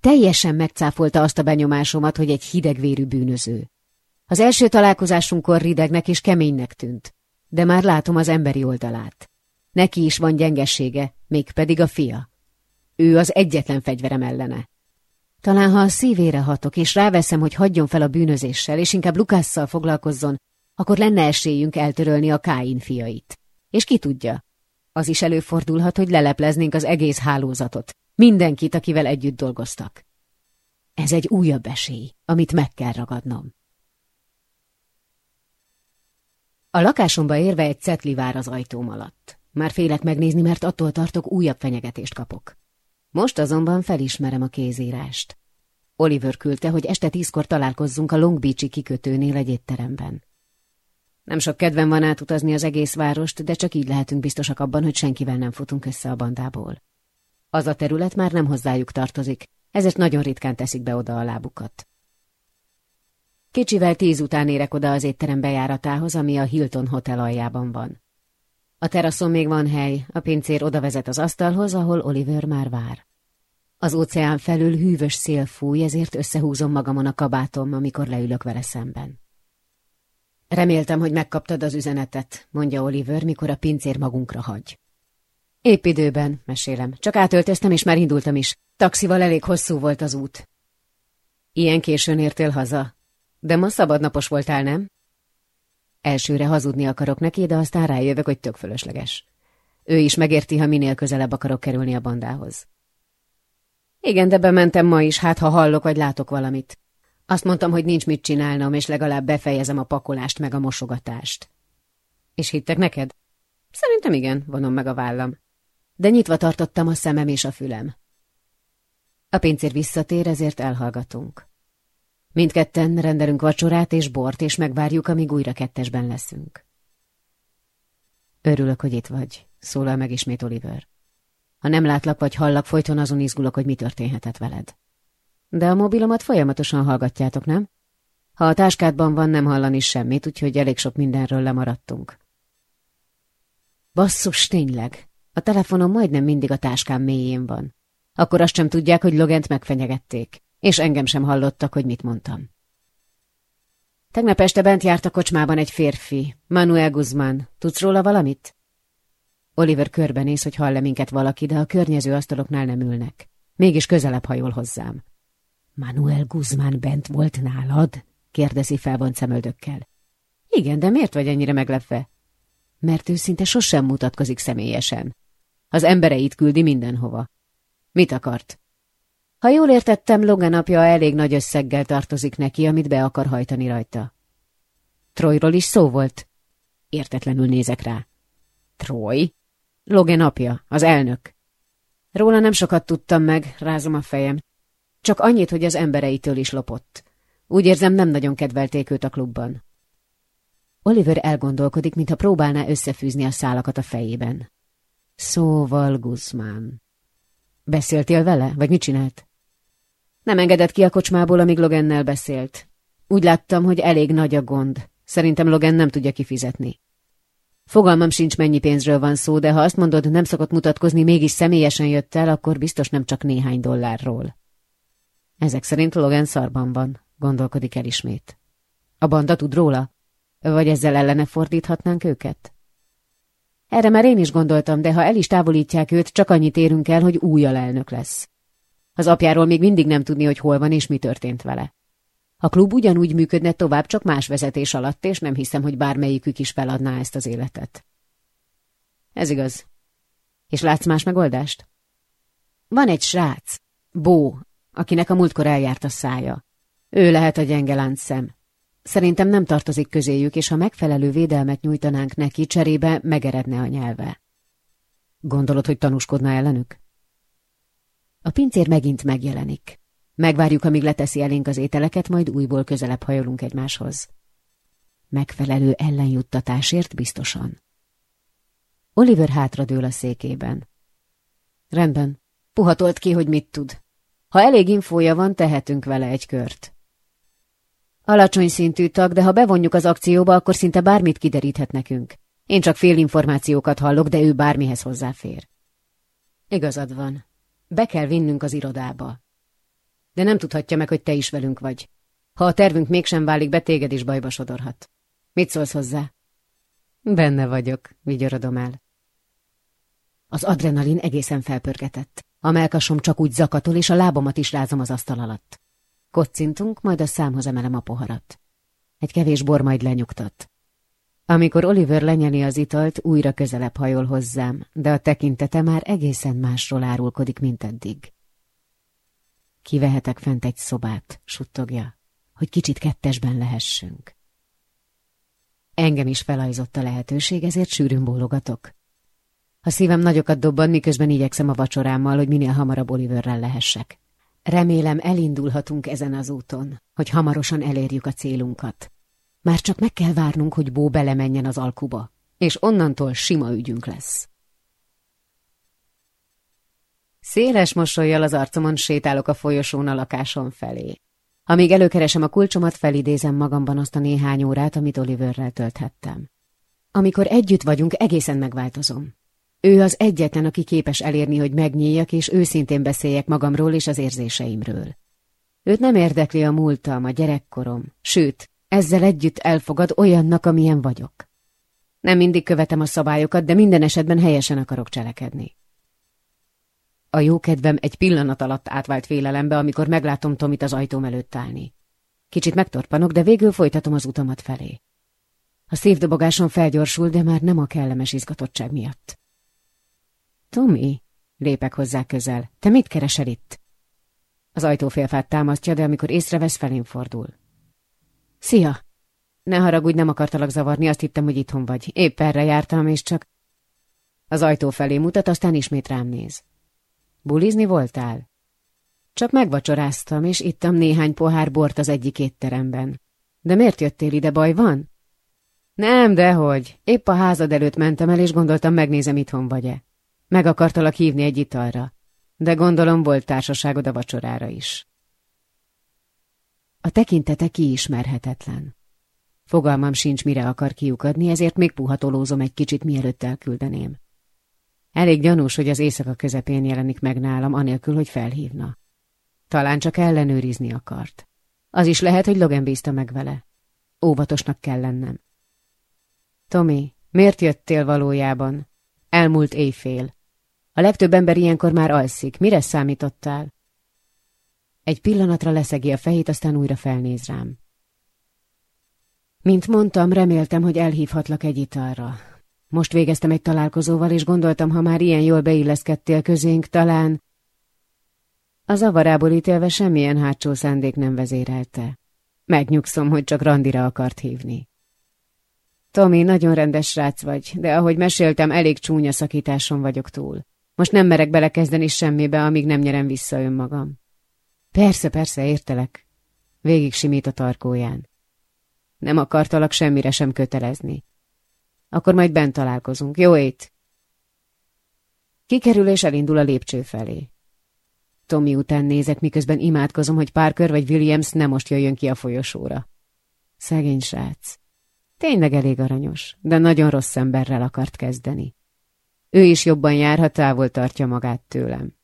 Teljesen megcáfolta azt a benyomásomat, hogy egy hidegvérű bűnöző. Az első találkozásunkkor ridegnek és keménynek tűnt, de már látom az emberi oldalát. Neki is van gyengessége, mégpedig a fia. Ő az egyetlen fegyverem ellene. Talán ha a szívére hatok, és ráveszem, hogy hagyjon fel a bűnözéssel, és inkább Lukásszal foglalkozzon, akkor lenne esélyünk eltörölni a Káin fiait. És ki tudja? Az is előfordulhat, hogy lelepleznénk az egész hálózatot, mindenkit, akivel együtt dolgoztak. Ez egy újabb esély, amit meg kell ragadnom. A lakásomba érve egy cetli vár az ajtóm alatt. Már félek megnézni, mert attól tartok, újabb fenyegetést kapok. Most azonban felismerem a kézírást. Oliver küldte, hogy este tízkor találkozzunk a Long Beach-i kikötőnél egy étteremben. Nem sok kedvem van átutazni az egész várost, de csak így lehetünk biztosak abban, hogy senkivel nem futunk össze a bandából. Az a terület már nem hozzájuk tartozik, ezért nagyon ritkán teszik be oda a lábukat. Kicsivel tíz után érek oda az étterem bejáratához, ami a Hilton Hotel aljában van. A teraszon még van hely, a pincér oda vezet az asztalhoz, ahol Oliver már vár. Az óceán felül hűvös szél fúj, ezért összehúzom magamon a kabátom, amikor leülök vele szemben. Reméltem, hogy megkaptad az üzenetet, mondja Oliver, mikor a pincér magunkra hagy. Épp időben, mesélem. Csak átöltöztem, és már indultam is. Taxival elég hosszú volt az út. Ilyen későn értél haza? De ma szabadnapos voltál, nem? Elsőre hazudni akarok neki, de aztán rájövök, hogy tök fölösleges. Ő is megérti, ha minél közelebb akarok kerülni a bandához. Igen, de bementem ma is, hát ha hallok vagy látok valamit. Azt mondtam, hogy nincs mit csinálnom, és legalább befejezem a pakolást meg a mosogatást. És hittek neked? Szerintem igen, vonom meg a vállam. De nyitva tartottam a szemem és a fülem. A pincér visszatér, ezért elhallgatunk. Mindketten rendelünk vacsorát és bort, és megvárjuk, amíg újra kettesben leszünk. Örülök, hogy itt vagy, szólal meg ismét Oliver. Ha nem látlak vagy hallak, folyton azon izgulok, hogy mi történhetett veled. De a mobilomat folyamatosan hallgatjátok, nem? Ha a táskádban van, nem hallani semmit, úgyhogy elég sok mindenről lemaradtunk. Basszus, tényleg. A telefonom majdnem mindig a táskám mélyén van. Akkor azt sem tudják, hogy Logent megfenyegették, és engem sem hallottak, hogy mit mondtam. Tegnap este bent járt a kocsmában egy férfi, Manuel Guzmán. Tudsz róla valamit? Oliver körbenéz, hogy hall-e minket valaki, de a környező asztaloknál nem ülnek. Mégis közelebb hajol hozzám. Manuel Guzmán bent volt nálad? kérdezi felvont szemöldökkel. Igen, de miért vagy ennyire meglepve? Mert ő szinte sosem mutatkozik személyesen. Az embereit küldi mindenhova. Mit akart? Ha jól értettem, Logan apja elég nagy összeggel tartozik neki, amit be akar hajtani rajta. Troyról is szó volt? Értetlenül nézek rá. Troy? Logan apja, az elnök. Róla nem sokat tudtam meg, rázom a fejem. Csak annyit, hogy az embereitől is lopott. Úgy érzem, nem nagyon kedvelték őt a klubban. Oliver elgondolkodik, mintha próbálná összefűzni a szálakat a fejében. Szóval, Guzmán. Beszéltél vele, vagy mit csinált? Nem engedett ki a kocsmából, amíg Logennel beszélt. Úgy láttam, hogy elég nagy a gond. Szerintem Logan nem tudja kifizetni. Fogalmam sincs, mennyi pénzről van szó, de ha azt mondod, nem szokott mutatkozni, mégis személyesen jött el, akkor biztos nem csak néhány dollárról. Ezek szerint Logan szarban van, gondolkodik el ismét. A banda tud róla? Vagy ezzel ellene fordíthatnánk őket? Erre már én is gondoltam, de ha el is távolítják őt, csak annyit érünk el, hogy új alelnök lesz. Az apjáról még mindig nem tudni, hogy hol van és mi történt vele. A klub ugyanúgy működne tovább, csak más vezetés alatt, és nem hiszem, hogy bármelyikük is feladná ezt az életet. Ez igaz. És látsz más megoldást? Van egy srác, Bó, akinek a múltkor eljárt a szája. Ő lehet a gyenge szem. Szerintem nem tartozik közéjük, és ha megfelelő védelmet nyújtanánk neki, cserébe megeredne a nyelve. Gondolod, hogy tanúskodna ellenük? A pincér megint megjelenik. Megvárjuk, amíg leteszi elénk az ételeket, majd újból közelebb hajolunk egymáshoz. Megfelelő ellenjuttatásért biztosan. Oliver hátradől a székében. Rendben, puhatolt ki, hogy mit tud. Ha elég infója van, tehetünk vele egy kört. Alacsony szintű tag, de ha bevonjuk az akcióba, akkor szinte bármit kideríthet nekünk. Én csak fél információkat hallok, de ő bármihez hozzáfér. Igazad van. Be kell vinnünk az irodába. De nem tudhatja meg, hogy te is velünk vagy. Ha a tervünk mégsem válik be, téged is bajba sodorhat. Mit szólsz hozzá? Benne vagyok, vigyorodom el. Az adrenalin egészen felpörgetett. A melkasom csak úgy zakatol, és a lábamat is rázom az asztal alatt. Kocintunk, majd a számhoz emelem a poharat. Egy kevés bor majd lenyugtat. Amikor Oliver lenyeli az italt, újra közelebb hajol hozzám, de a tekintete már egészen másról árulkodik, mint eddig. Kivehetek fent egy szobát, suttogja, hogy kicsit kettesben lehessünk. Engem is felajzott a lehetőség, ezért sűrűn bólogatok. A szívem nagyokat dobban, miközben igyekszem a vacsorámmal, hogy minél hamarabb Oliverrel lehessek. Remélem elindulhatunk ezen az úton, hogy hamarosan elérjük a célunkat. Már csak meg kell várnunk, hogy Bó belemenjen az alkuba, és onnantól sima ügyünk lesz. Széles mosolyjal az arcomon sétálok a folyosón a lakásom felé. Amíg előkeresem a kulcsomat, felidézem magamban azt a néhány órát, amit Oliverrel tölthettem. Amikor együtt vagyunk, egészen megváltozom. Ő az egyetlen, aki képes elérni, hogy megnyíljak, és őszintén beszéljek magamról és az érzéseimről. Őt nem érdekli a múltam, a gyerekkorom, sőt, ezzel együtt elfogad olyannak, amilyen vagyok. Nem mindig követem a szabályokat, de minden esetben helyesen akarok cselekedni. A jókedvem egy pillanat alatt átvált félelembe, amikor meglátom Tomit az ajtóm előtt állni. Kicsit megtorpanok, de végül folytatom az utamat felé. A szívdobogásom felgyorsul, de már nem a kellemes izgatottság miatt. Tomi, lépek hozzá közel, te mit keresel itt? Az ajtófélfát támasztja, de amikor észrevesz, felén fordul. Szia! Ne haragudj, nem akartalak zavarni, azt hittem, hogy itthon vagy. Épp erre jártam, és csak... Az ajtó felé mutat, aztán ismét rám néz. Bulizni voltál? Csak megvacsoráztam, és ittam néhány pohár bort az egyik étteremben. De miért jöttél ide, baj van? Nem, dehogy. Épp a házad előtt mentem el, és gondoltam, megnézem, itthon vagy-e. Meg akartalak hívni egy italra. De gondolom, volt társaságod a vacsorára is. A tekintete kiismerhetetlen. Fogalmam sincs, mire akar kiukadni, ezért még puhatolózom egy kicsit, mielőtt elküldeném. Elég gyanús, hogy az éjszaka közepén jelenik meg nálam, anélkül, hogy felhívna. Talán csak ellenőrizni akart. Az is lehet, hogy Logan bízta meg vele. Óvatosnak kell lennem. Tomi, miért jöttél valójában? Elmúlt éjfél. A legtöbb ember ilyenkor már alszik. Mire számítottál? Egy pillanatra leszegi a fejét, aztán újra felnéz rám. Mint mondtam, reméltem, hogy elhívhatlak egy italra. Most végeztem egy találkozóval, és gondoltam, ha már ilyen jól beilleszkedtél közénk, talán... A zavarából ítélve semmilyen hátsó szándék nem vezérelte. Megnyugszom, hogy csak Randira akart hívni. Tomi, nagyon rendes srác vagy, de ahogy meséltem, elég csúnya szakításon vagyok túl. Most nem merek belekezdeni semmibe, amíg nem nyerem vissza önmagam. Persze, persze, értelek. Végig simít a tarkóján. Nem akartalak semmire sem kötelezni. Akkor majd bent találkozunk. Jó ét! Kikerül és elindul a lépcső felé. Tommy után nézek, miközben imádkozom, hogy Parker vagy Williams nem most jöjjön ki a folyosóra. Szegény srác. Tényleg elég aranyos, de nagyon rossz emberrel akart kezdeni. Ő is jobban jár, ha távol tartja magát tőlem.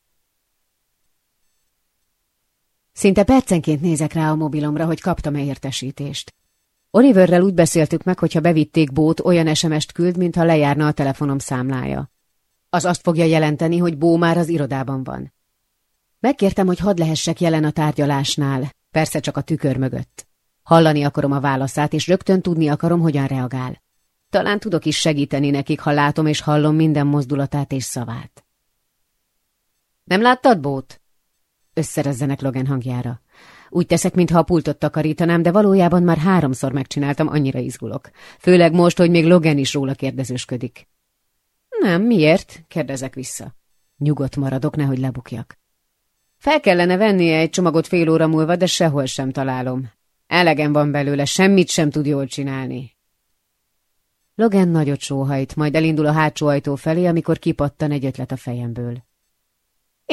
Szinte percenként nézek rá a mobilomra, hogy kaptam-e értesítést. Oliverrel úgy beszéltük meg, hogy ha bevitték Bót, olyan SMS-t küld, mintha lejárna a telefonom számlája. Az azt fogja jelenteni, hogy Bó már az irodában van. Megkértem, hogy hadd lehessek jelen a tárgyalásnál, persze csak a tükör mögött. Hallani akarom a válaszát, és rögtön tudni akarom, hogyan reagál. Talán tudok is segíteni nekik, ha látom és hallom minden mozdulatát és szavát. Nem láttad, Bót? Összerezzenek Logan hangjára. Úgy teszek, mintha a pultot takarítanám, de valójában már háromszor megcsináltam, annyira izgulok. Főleg most, hogy még Logan is róla kérdezősködik. Nem, miért? kérdezek vissza. Nyugodt maradok, nehogy lebukjak. Fel kellene vennie egy csomagot fél óra múlva, de sehol sem találom. Elegem van belőle, semmit sem tud jól csinálni. Logan nagyot sóhajt, majd elindul a hátsó ajtó felé, amikor kipattan egy ötlet a fejemből.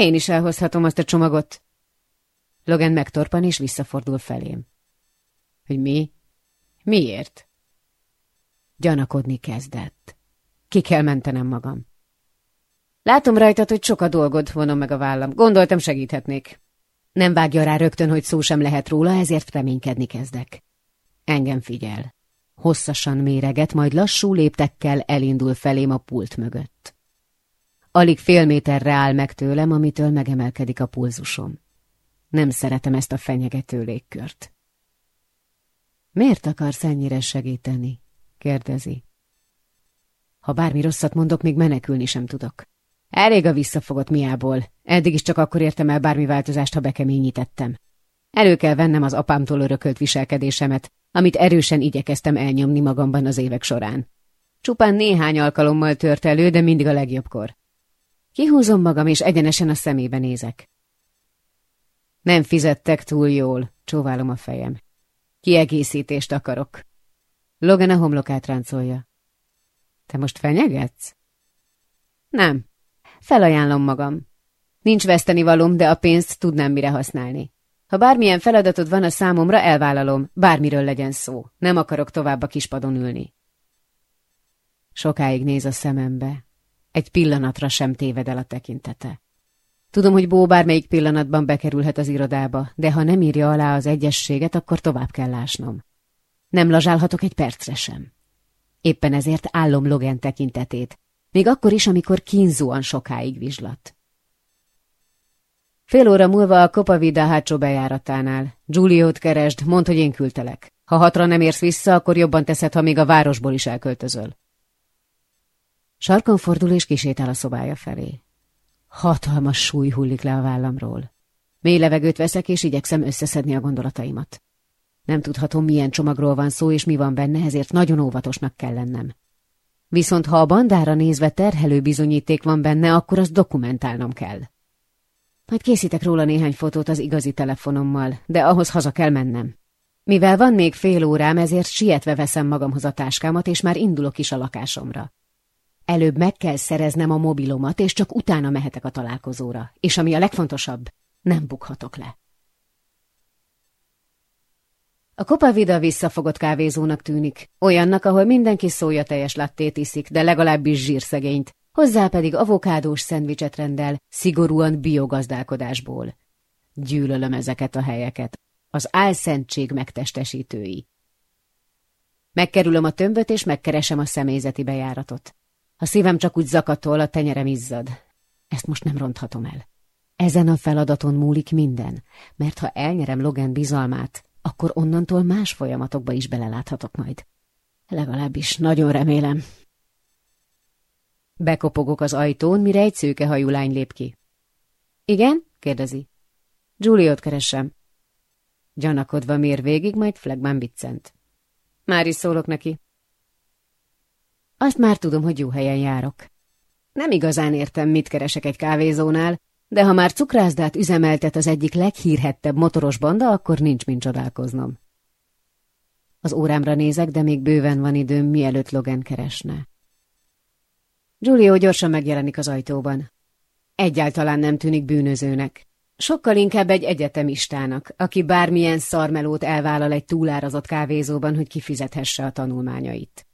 Én is elhozhatom azt a csomagot. Logan megtorpan és visszafordul felém. Hogy mi? Miért? Gyanakodni kezdett. Ki kell mentenem magam. Látom rajtad, hogy sok a dolgod, vonom meg a vállam. Gondoltam, segíthetnék. Nem vágja rá rögtön, hogy szó sem lehet róla, ezért reménykedni kezdek. Engem figyel. Hosszasan méreget, majd lassú léptekkel elindul felém a pult mögött. Alig fél méterre áll meg tőlem, amitől megemelkedik a pulzusom. Nem szeretem ezt a fenyegető légkört. Miért akarsz ennyire segíteni? kérdezi. Ha bármi rosszat mondok, még menekülni sem tudok. Elég a visszafogott miából. Eddig is csak akkor értem el bármi változást, ha bekeményítettem. Elő kell vennem az apámtól örökölt viselkedésemet, amit erősen igyekeztem elnyomni magamban az évek során. Csupán néhány alkalommal tört elő, de mindig a legjobbkor. Kihúzom magam, és egyenesen a szemébe nézek. Nem fizettek túl jól, csóválom a fejem. Kiegészítést akarok. Logan a homlokát ráncolja. Te most fenyegetsz? Nem. Felajánlom magam. Nincs vesztenivalom, de a pénzt tudnám mire használni. Ha bármilyen feladatod van a számomra, elvállalom, bármiről legyen szó. Nem akarok tovább a kispadon ülni. Sokáig néz a szemembe. Egy pillanatra sem téved el a tekintete. Tudom, hogy Bó bármelyik pillanatban bekerülhet az irodába, de ha nem írja alá az egyességet, akkor tovább kell lásnom. Nem lazsálhatok egy percre sem. Éppen ezért állom Logan tekintetét, még akkor is, amikor kínzóan sokáig vizslat. Fél óra múlva a Kopavida hátsó bejáratánál. Giuliót keresd, mondd, hogy én küldtelek. Ha hatra nem érsz vissza, akkor jobban teszed, ha még a városból is elköltözöl. Sarkon fordul és kisétál a szobája felé. Hatalmas súly hullik le a vállamról. Mély levegőt veszek, és igyekszem összeszedni a gondolataimat. Nem tudhatom, milyen csomagról van szó, és mi van benne, ezért nagyon óvatosnak kell lennem. Viszont ha a bandára nézve terhelő bizonyíték van benne, akkor azt dokumentálnom kell. Majd készítek róla néhány fotót az igazi telefonommal, de ahhoz haza kell mennem. Mivel van még fél órám, ezért sietve veszem magamhoz a táskámat, és már indulok is a lakásomra. Előbb meg kell szereznem a mobilomat, és csak utána mehetek a találkozóra. És ami a legfontosabb, nem bukhatok le. A Copavida visszafogott kávézónak tűnik, olyannak, ahol mindenki szója teljes lattét iszik, de legalábbis zsírszegényt, hozzá pedig avokádós szendvicset rendel, szigorúan biogazdálkodásból. Gyűlölöm ezeket a helyeket, az álszentség megtestesítői. Megkerülöm a tömböt, és megkeresem a személyzeti bejáratot. A szívem csak úgy zakatol, a tenyerem izzad. Ezt most nem ronthatom el. Ezen a feladaton múlik minden, mert ha elnyerem Logan bizalmát, akkor onnantól más folyamatokba is beleláthatok majd. Legalábbis nagyon remélem. Bekopogok az ajtón, mire egy szőkehajú lány lép ki. Igen? kérdezi. Juliot keresem. Gyanakodva mér végig, majd flagman biccent. Már is szólok neki. Azt már tudom, hogy jó helyen járok. Nem igazán értem, mit keresek egy kávézónál, de ha már cukrászdát üzemeltet az egyik leghírhettebb motoros banda, akkor nincs mint csodálkoznom. Az órámra nézek, de még bőven van időm, mielőtt Logan keresne. Giulio gyorsan megjelenik az ajtóban. Egyáltalán nem tűnik bűnözőnek. Sokkal inkább egy egyetemistának, aki bármilyen szarmelót elvállal egy túlárazott kávézóban, hogy kifizethesse a tanulmányait.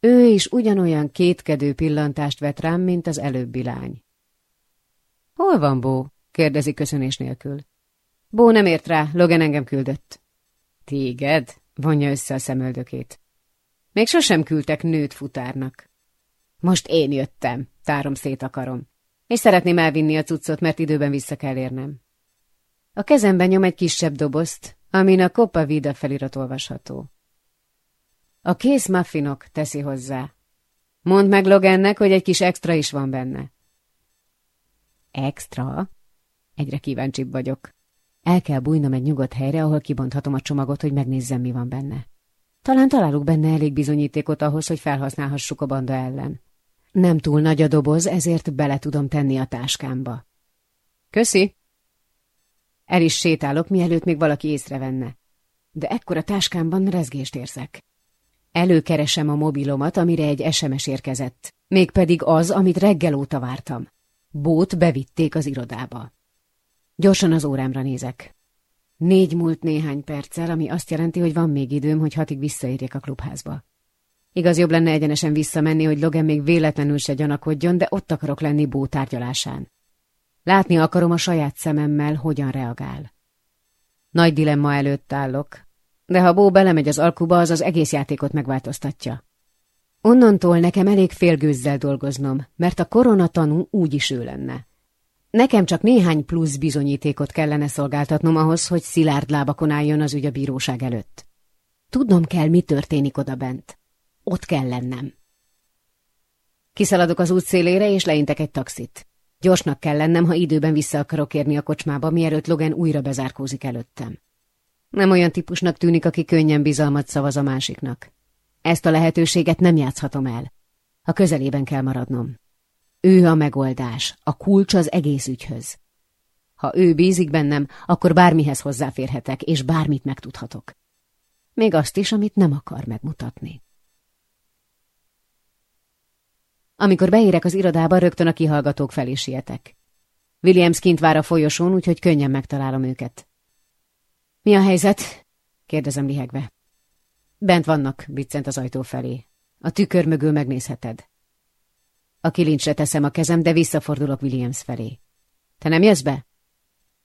Ő is ugyanolyan kétkedő pillantást vet rám, mint az előbbi lány. Hol van Bó? kérdezi köszönés nélkül. Bó nem ért rá, Logan engem küldött. Téged? vonja össze a szemöldökét. Még sosem küldtek nőt futárnak. Most én jöttem, tárom szét akarom. És szeretném elvinni a cuccot, mert időben vissza kell érnem. A kezemben nyom egy kisebb dobozt, amin a Copa Vida felirat olvasható. A kész muffinok teszi hozzá. Mondd meg Logannek, hogy egy kis extra is van benne. Extra? Egyre kíváncsibb vagyok. El kell bújnom egy nyugodt helyre, ahol kibonthatom a csomagot, hogy megnézzem, mi van benne. Talán találok benne elég bizonyítékot ahhoz, hogy felhasználhassuk a banda ellen. Nem túl nagy a doboz, ezért bele tudom tenni a táskámba. Köszi! El is sétálok, mielőtt még valaki észrevenne. De ekkor a táskámban rezgést érzek. Előkeresem a mobilomat, amire egy SMS érkezett. Mégpedig az, amit reggel óta vártam. Bót bevitték az irodába. Gyorsan az órámra nézek. Négy múlt néhány perccel, ami azt jelenti, hogy van még időm, hogy hatig visszaérjek a klubházba. Igaz, jobb lenne egyenesen visszamenni, hogy Logan még véletlenül se gyanakodjon, de ott akarok lenni Bó tárgyalásán. Látni akarom a saját szememmel, hogyan reagál. Nagy dilemma előtt állok, de ha Bó belemegy az alkuba, az az egész játékot megváltoztatja. Onnantól nekem elég félgőzzel dolgoznom, mert a koronatanú úgy is ő lenne. Nekem csak néhány plusz bizonyítékot kellene szolgáltatnom ahhoz, hogy szilárd lábakon álljon az ügy a bíróság előtt. Tudnom kell, mi történik oda bent. Ott kell lennem. Kiszaladok az út szélére, és leintek egy taxit. Gyorsnak kell lennem, ha időben vissza akarok érni a kocsmába, mielőtt Logan újra bezárkózik előttem. Nem olyan típusnak tűnik, aki könnyen bizalmat szavaz a másiknak. Ezt a lehetőséget nem játszhatom el. A közelében kell maradnom. Ő a megoldás, a kulcs az egész ügyhöz. Ha ő bízik bennem, akkor bármihez hozzáférhetek, és bármit megtudhatok. Még azt is, amit nem akar megmutatni. Amikor beérek az irodába, rögtön a kihallgatók felé sietek. Williams kint vár a folyosón, úgyhogy könnyen megtalálom őket. Mi a helyzet? kérdezem lihegve. Bent vannak, biccent az ajtó felé. A tükör mögül megnézheted. A kilincsre teszem a kezem, de visszafordulok Williams felé. Te nem jössz be?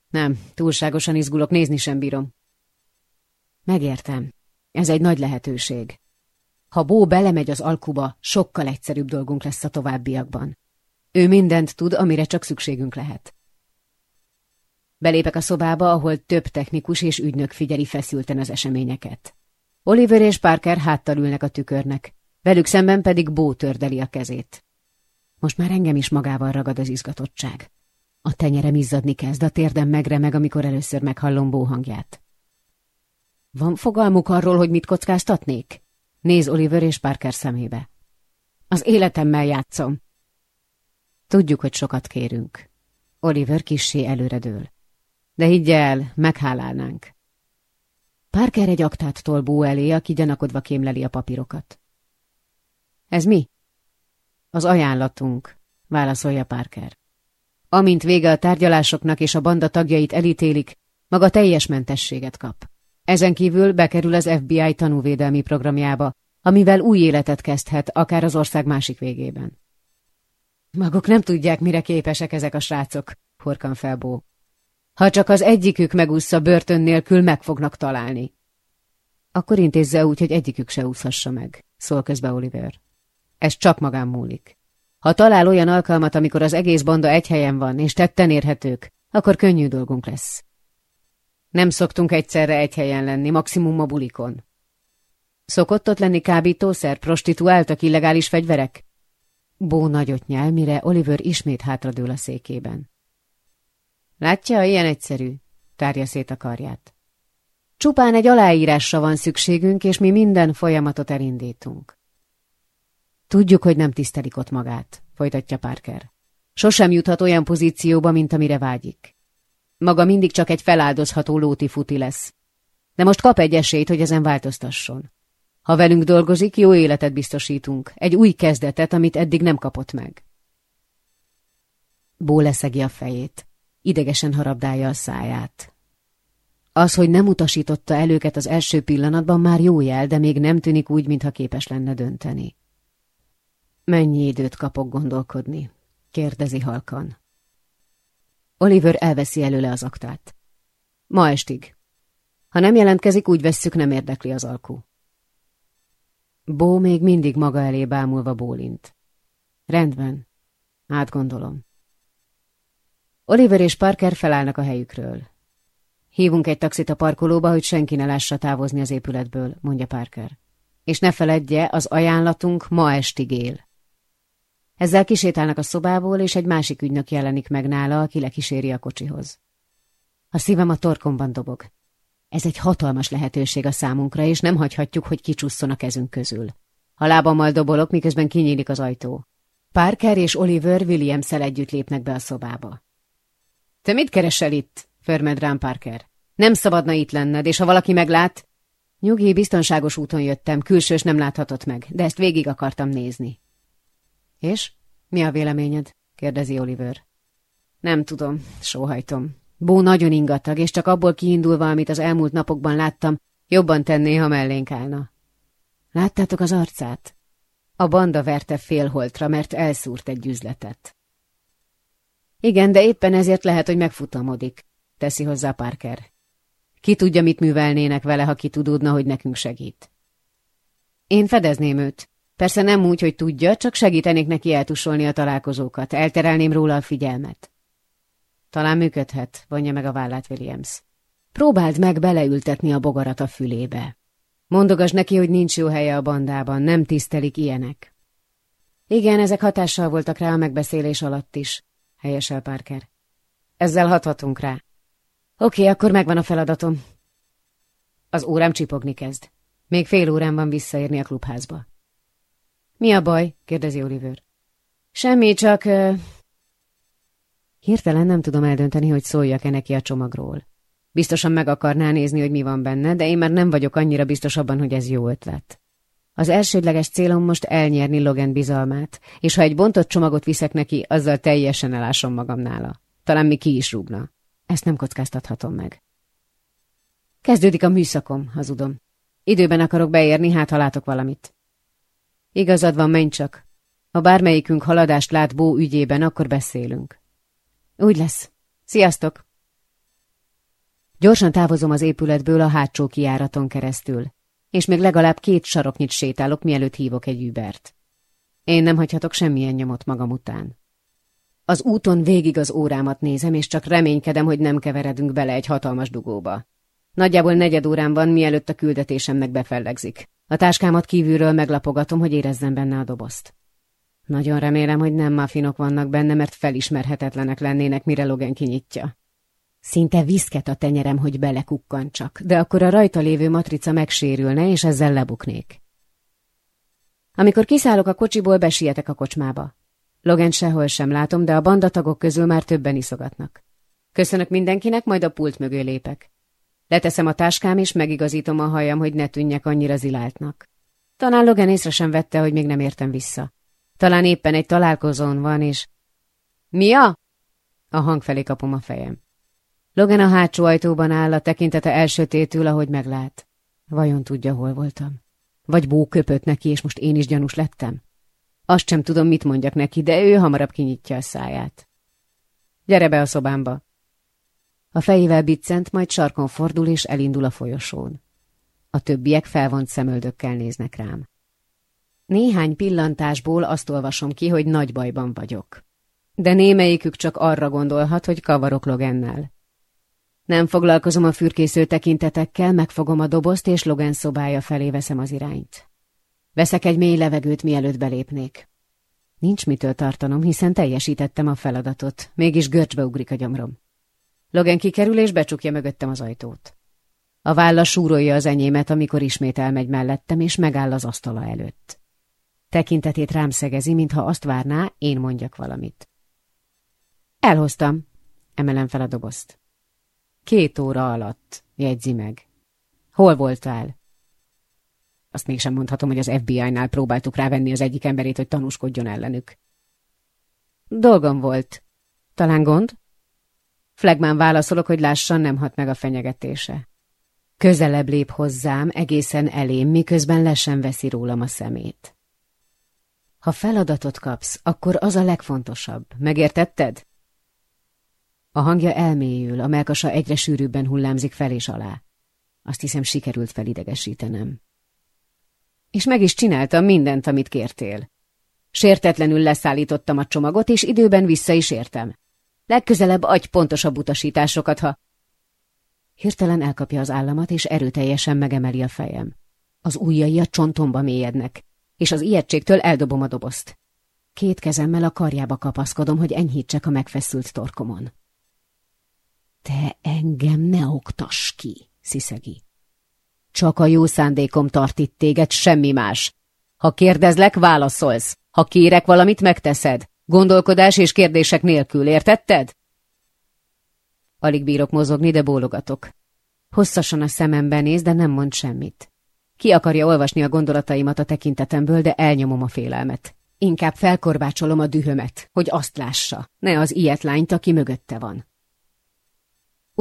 Nem, túlságosan izgulok, nézni sem bírom. Megértem. Ez egy nagy lehetőség. Ha Bó belemegy az alkuba, sokkal egyszerűbb dolgunk lesz a továbbiakban. Ő mindent tud, amire csak szükségünk lehet. Belépek a szobába, ahol több technikus és ügynök figyeli feszülten az eseményeket. Oliver és Parker háttal ülnek a tükörnek, velük szemben pedig Bó tördeli a kezét. Most már engem is magával ragad az izgatottság. A tenyerem izzadni kezd, a térdem megremeg, amikor először meghallom Bó hangját. Van fogalmuk arról, hogy mit kockáztatnék? Néz Oliver és Parker szemébe. Az életemmel játszom. Tudjuk, hogy sokat kérünk. Oliver kissé előredől. De higgy el, meghálálnánk. Parker egy aktát tol Bó elé, aki gyanakodva kémleli a papírokat. Ez mi? Az ajánlatunk, válaszolja Parker. Amint vége a tárgyalásoknak és a banda tagjait elítélik, maga teljes mentességet kap. Ezen kívül bekerül az FBI tanúvédelmi programjába, amivel új életet kezdhet, akár az ország másik végében. Maguk nem tudják, mire képesek ezek a srácok, horkan fel Bó. Ha csak az egyikük megúszza börtön nélkül, meg fognak találni. Akkor intézze úgy, hogy egyikük se úszhassa meg, szól közbe Oliver. Ez csak magán múlik. Ha talál olyan alkalmat, amikor az egész banda egy helyen van, és tetten érhetők, akkor könnyű dolgunk lesz. Nem szoktunk egyszerre egy helyen lenni, maximum a bulikon. Szokott ott lenni kábítószer, prostituáltak, illegális fegyverek? Bó nagyot nyel, mire Oliver ismét hátradől a székében. Látja, ilyen egyszerű, tárja szét a karját. Csupán egy aláírásra van szükségünk, és mi minden folyamatot elindítunk. Tudjuk, hogy nem tisztelik ott magát, folytatja Parker. Sosem juthat olyan pozícióba, mint amire vágyik. Maga mindig csak egy feláldozható lóti futi lesz. De most kap egy esélyt, hogy ezen változtasson. Ha velünk dolgozik, jó életet biztosítunk, egy új kezdetet, amit eddig nem kapott meg. Bó leszegi a fejét. Idegesen harabdálja a száját. Az, hogy nem utasította el az első pillanatban, már jó jel, de még nem tűnik úgy, mintha képes lenne dönteni. Mennyi időt kapok gondolkodni? kérdezi halkan. Oliver elveszi előle az aktát. Ma estig. Ha nem jelentkezik, úgy vesszük, nem érdekli az alkú. Bó még mindig maga elé bámulva bólint. Rendben. Átgondolom. Oliver és Parker felállnak a helyükről. Hívunk egy taxit a parkolóba, hogy senki ne lássa távozni az épületből, mondja Parker. És ne feledje, az ajánlatunk ma estig él. Ezzel kisétálnak a szobából, és egy másik ügynök jelenik meg nála, aki lekíséri a kocsihoz. A szívem a torkomban dobog. Ez egy hatalmas lehetőség a számunkra, és nem hagyhatjuk, hogy kicsusszon a kezünk közül. A lábammal dobolok, miközben kinyílik az ajtó. Parker és Oliver williams együtt lépnek be a szobába. Te mit keresel itt? förmed rám Parker. Nem szabadna itt lenned, és ha valaki meglát... Nyugi, biztonságos úton jöttem, külsős nem láthatott meg, de ezt végig akartam nézni. És? Mi a véleményed? kérdezi Oliver. Nem tudom, sóhajtom. Bó nagyon ingatag, és csak abból kiindulva, amit az elmúlt napokban láttam, jobban tenné, ha mellénk állna. Láttátok az arcát? A banda verte félholtra, mert elszúrt egy üzletet. Igen, de éppen ezért lehet, hogy megfutamodik, teszi hozzá Parker. Ki tudja, mit művelnének vele, ha ki tudódna, hogy nekünk segít. Én fedezném őt, Persze nem úgy, hogy tudja, csak segítenék neki eltusolni a találkozókat, elterelném róla a figyelmet. Talán működhet, vonja meg a vállát Williams. Próbáld meg beleültetni a bogarat a fülébe. Mondogas neki, hogy nincs jó helye a bandában, nem tisztelik ilyenek. Igen, ezek hatással voltak rá a megbeszélés alatt is, helyesel Parker. Ezzel hathatunk rá. Oké, akkor megvan a feladatom. Az órám csipogni kezd. Még fél órán van visszaérni a klubházba. Mi a baj? kérdezi Oliver. Semmi, csak... Uh... Hirtelen nem tudom eldönteni, hogy szóljak-e neki a csomagról. Biztosan meg akarná nézni, hogy mi van benne, de én már nem vagyok annyira biztos abban, hogy ez jó ötlet. Az elsődleges célom most elnyerni Logan bizalmát, és ha egy bontott csomagot viszek neki, azzal teljesen elásom magam nála. Talán mi ki is rúgna. Ezt nem kockáztathatom meg. Kezdődik a műszakom, hazudom. Időben akarok beérni, hát ha látok valamit. Igazad van, menj csak. Ha bármelyikünk haladást lát Bó ügyében, akkor beszélünk. Úgy lesz. Sziasztok! Gyorsan távozom az épületből a hátsó kiáraton keresztül. És még legalább két saroknyit sétálok, mielőtt hívok egy übert. Én nem hagyhatok semmilyen nyomot magam után. Az úton végig az órámat nézem, és csak reménykedem, hogy nem keveredünk bele egy hatalmas dugóba. Nagyjából negyed órán van, mielőtt a küldetésemnek befellegzik. A táskámat kívülről meglapogatom, hogy érezzem benne a dobozt. Nagyon remélem, hogy nem maffinok vannak benne, mert felismerhetetlenek lennének, mire Logan kinyitja. Szinte viszket a tenyerem, hogy belekukkancsak, de akkor a rajta lévő matrica megsérülne, és ezzel lebuknék. Amikor kiszállok a kocsiból, besietek a kocsmába. Logan sehol sem látom, de a bandatagok közül már többen iszogatnak. Köszönök mindenkinek, majd a pult mögé lépek. Leteszem a táskám, és megigazítom a hajam, hogy ne tűnjek annyira ziláltnak. Talán Logan észre sem vette, hogy még nem értem vissza. Talán éppen egy találkozón van, és... Mia? A hang felé kapom a fejem. Logan a hátsó ajtóban áll, a tekintete elsötétül, ahogy meglát. Vajon tudja, hol voltam? Vagy bó köpött neki, és most én is gyanús lettem? Azt sem tudom, mit mondjak neki, de ő hamarabb kinyitja a száját. Gyere be a szobámba. A fejével biccent, majd sarkon fordul és elindul a folyosón. A többiek felvont szemöldökkel néznek rám. Néhány pillantásból azt olvasom ki, hogy nagy bajban vagyok. De némelyikük csak arra gondolhat, hogy kavarok Logennel. Nem foglalkozom a fürkésző tekintetekkel, megfogom a dobozt, és Logan szobája felé veszem az irányt. Veszek egy mély levegőt, mielőtt belépnék. Nincs mitől tartanom, hiszen teljesítettem a feladatot, mégis görcsbe ugrik a gyomrom. Logan kikerül és becsukja mögöttem az ajtót. A válla súrolja az enyémet, amikor ismét elmegy mellettem, és megáll az asztala előtt. Tekintetét rám szegezi, mintha azt várná, én mondjak valamit. Elhoztam. Emelem fel a dobozt. Két óra alatt, jegyzi meg. Hol voltál? Azt mégsem mondhatom, hogy az FBI-nál próbáltuk rávenni az egyik emberét, hogy tanúskodjon ellenük. Dolgom volt. Talán gond? Flagman válaszolok, hogy lássan nem hat meg a fenyegetése. Közelebb lép hozzám, egészen elém, miközben le sem veszi rólam a szemét. Ha feladatot kapsz, akkor az a legfontosabb. Megértetted? A hangja elmélyül, a melkasa egyre sűrűbben hullámzik fel és alá. Azt hiszem, sikerült felidegesítenem. És meg is csináltam mindent, amit kértél. Sértetlenül leszállítottam a csomagot, és időben vissza is értem. Legközelebb adj pontosabb utasításokat, ha... Hirtelen elkapja az államat, és erőteljesen megemeli a fejem. Az ujjai a csontomba mélyednek, és az ijegységtől eldobom a dobozt. Két kezemmel a karjába kapaszkodom, hogy enyhítsek a megfeszült torkomon. Te engem ne oktass ki, sziszegi. Csak a jó szándékom tart itt téged, semmi más. Ha kérdezlek, válaszolsz. Ha kérek valamit, megteszed. Gondolkodás és kérdések nélkül, értetted? Alig bírok mozogni, de bólogatok. Hosszasan a szemembe néz, de nem mond semmit. Ki akarja olvasni a gondolataimat a tekintetemből, de elnyomom a félelmet. Inkább felkorbácsolom a dühömet, hogy azt lássa, ne az ilyet lányt, aki mögötte van.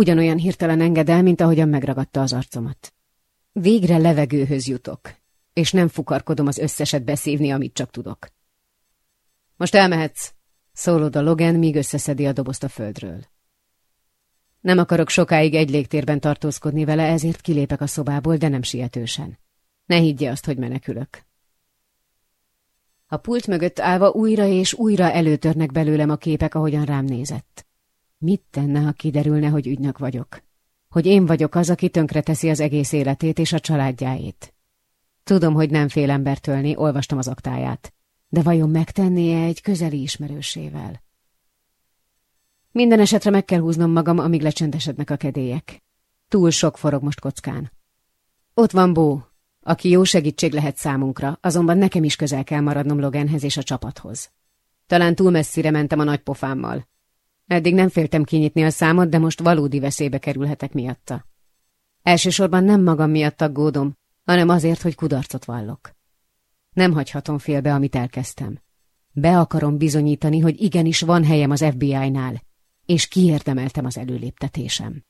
Ugyanolyan hirtelen enged el, mint ahogyan megragadta az arcomat. Végre levegőhöz jutok, és nem fukarkodom az összeset beszívni, amit csak tudok. Most elmehetsz, szólod a Logan, míg összeszedi a dobozt a földről. Nem akarok sokáig egy légtérben tartózkodni vele, ezért kilépek a szobából, de nem sietősen. Ne higgye azt, hogy menekülök. A pult mögött állva újra és újra előtörnek belőlem a képek, ahogyan rám nézett. Mit tenne, ha kiderülne, hogy ügynök vagyok? Hogy én vagyok az, aki tönkreteszi az egész életét és a családjáét. Tudom, hogy nem fél embert ölni, olvastam az aktáját. De vajon megtennie egy közeli ismerősével? Minden esetre meg kell húznom magam, amíg lecsendesednek a kedélyek. Túl sok forog most kockán. Ott van Bó, aki jó segítség lehet számunkra, azonban nekem is közel kell maradnom Loganhez és a csapathoz. Talán túl messzire mentem a nagy pofámmal. Eddig nem féltem kinyitni a számot, de most valódi veszélybe kerülhetek miatta. Elsősorban nem magam miatt aggódom, hanem azért, hogy kudarcot vallok. Nem hagyhatom félbe, amit elkezdtem. Be akarom bizonyítani, hogy igenis van helyem az FBI-nál, és kiérdemeltem az előléptetésem.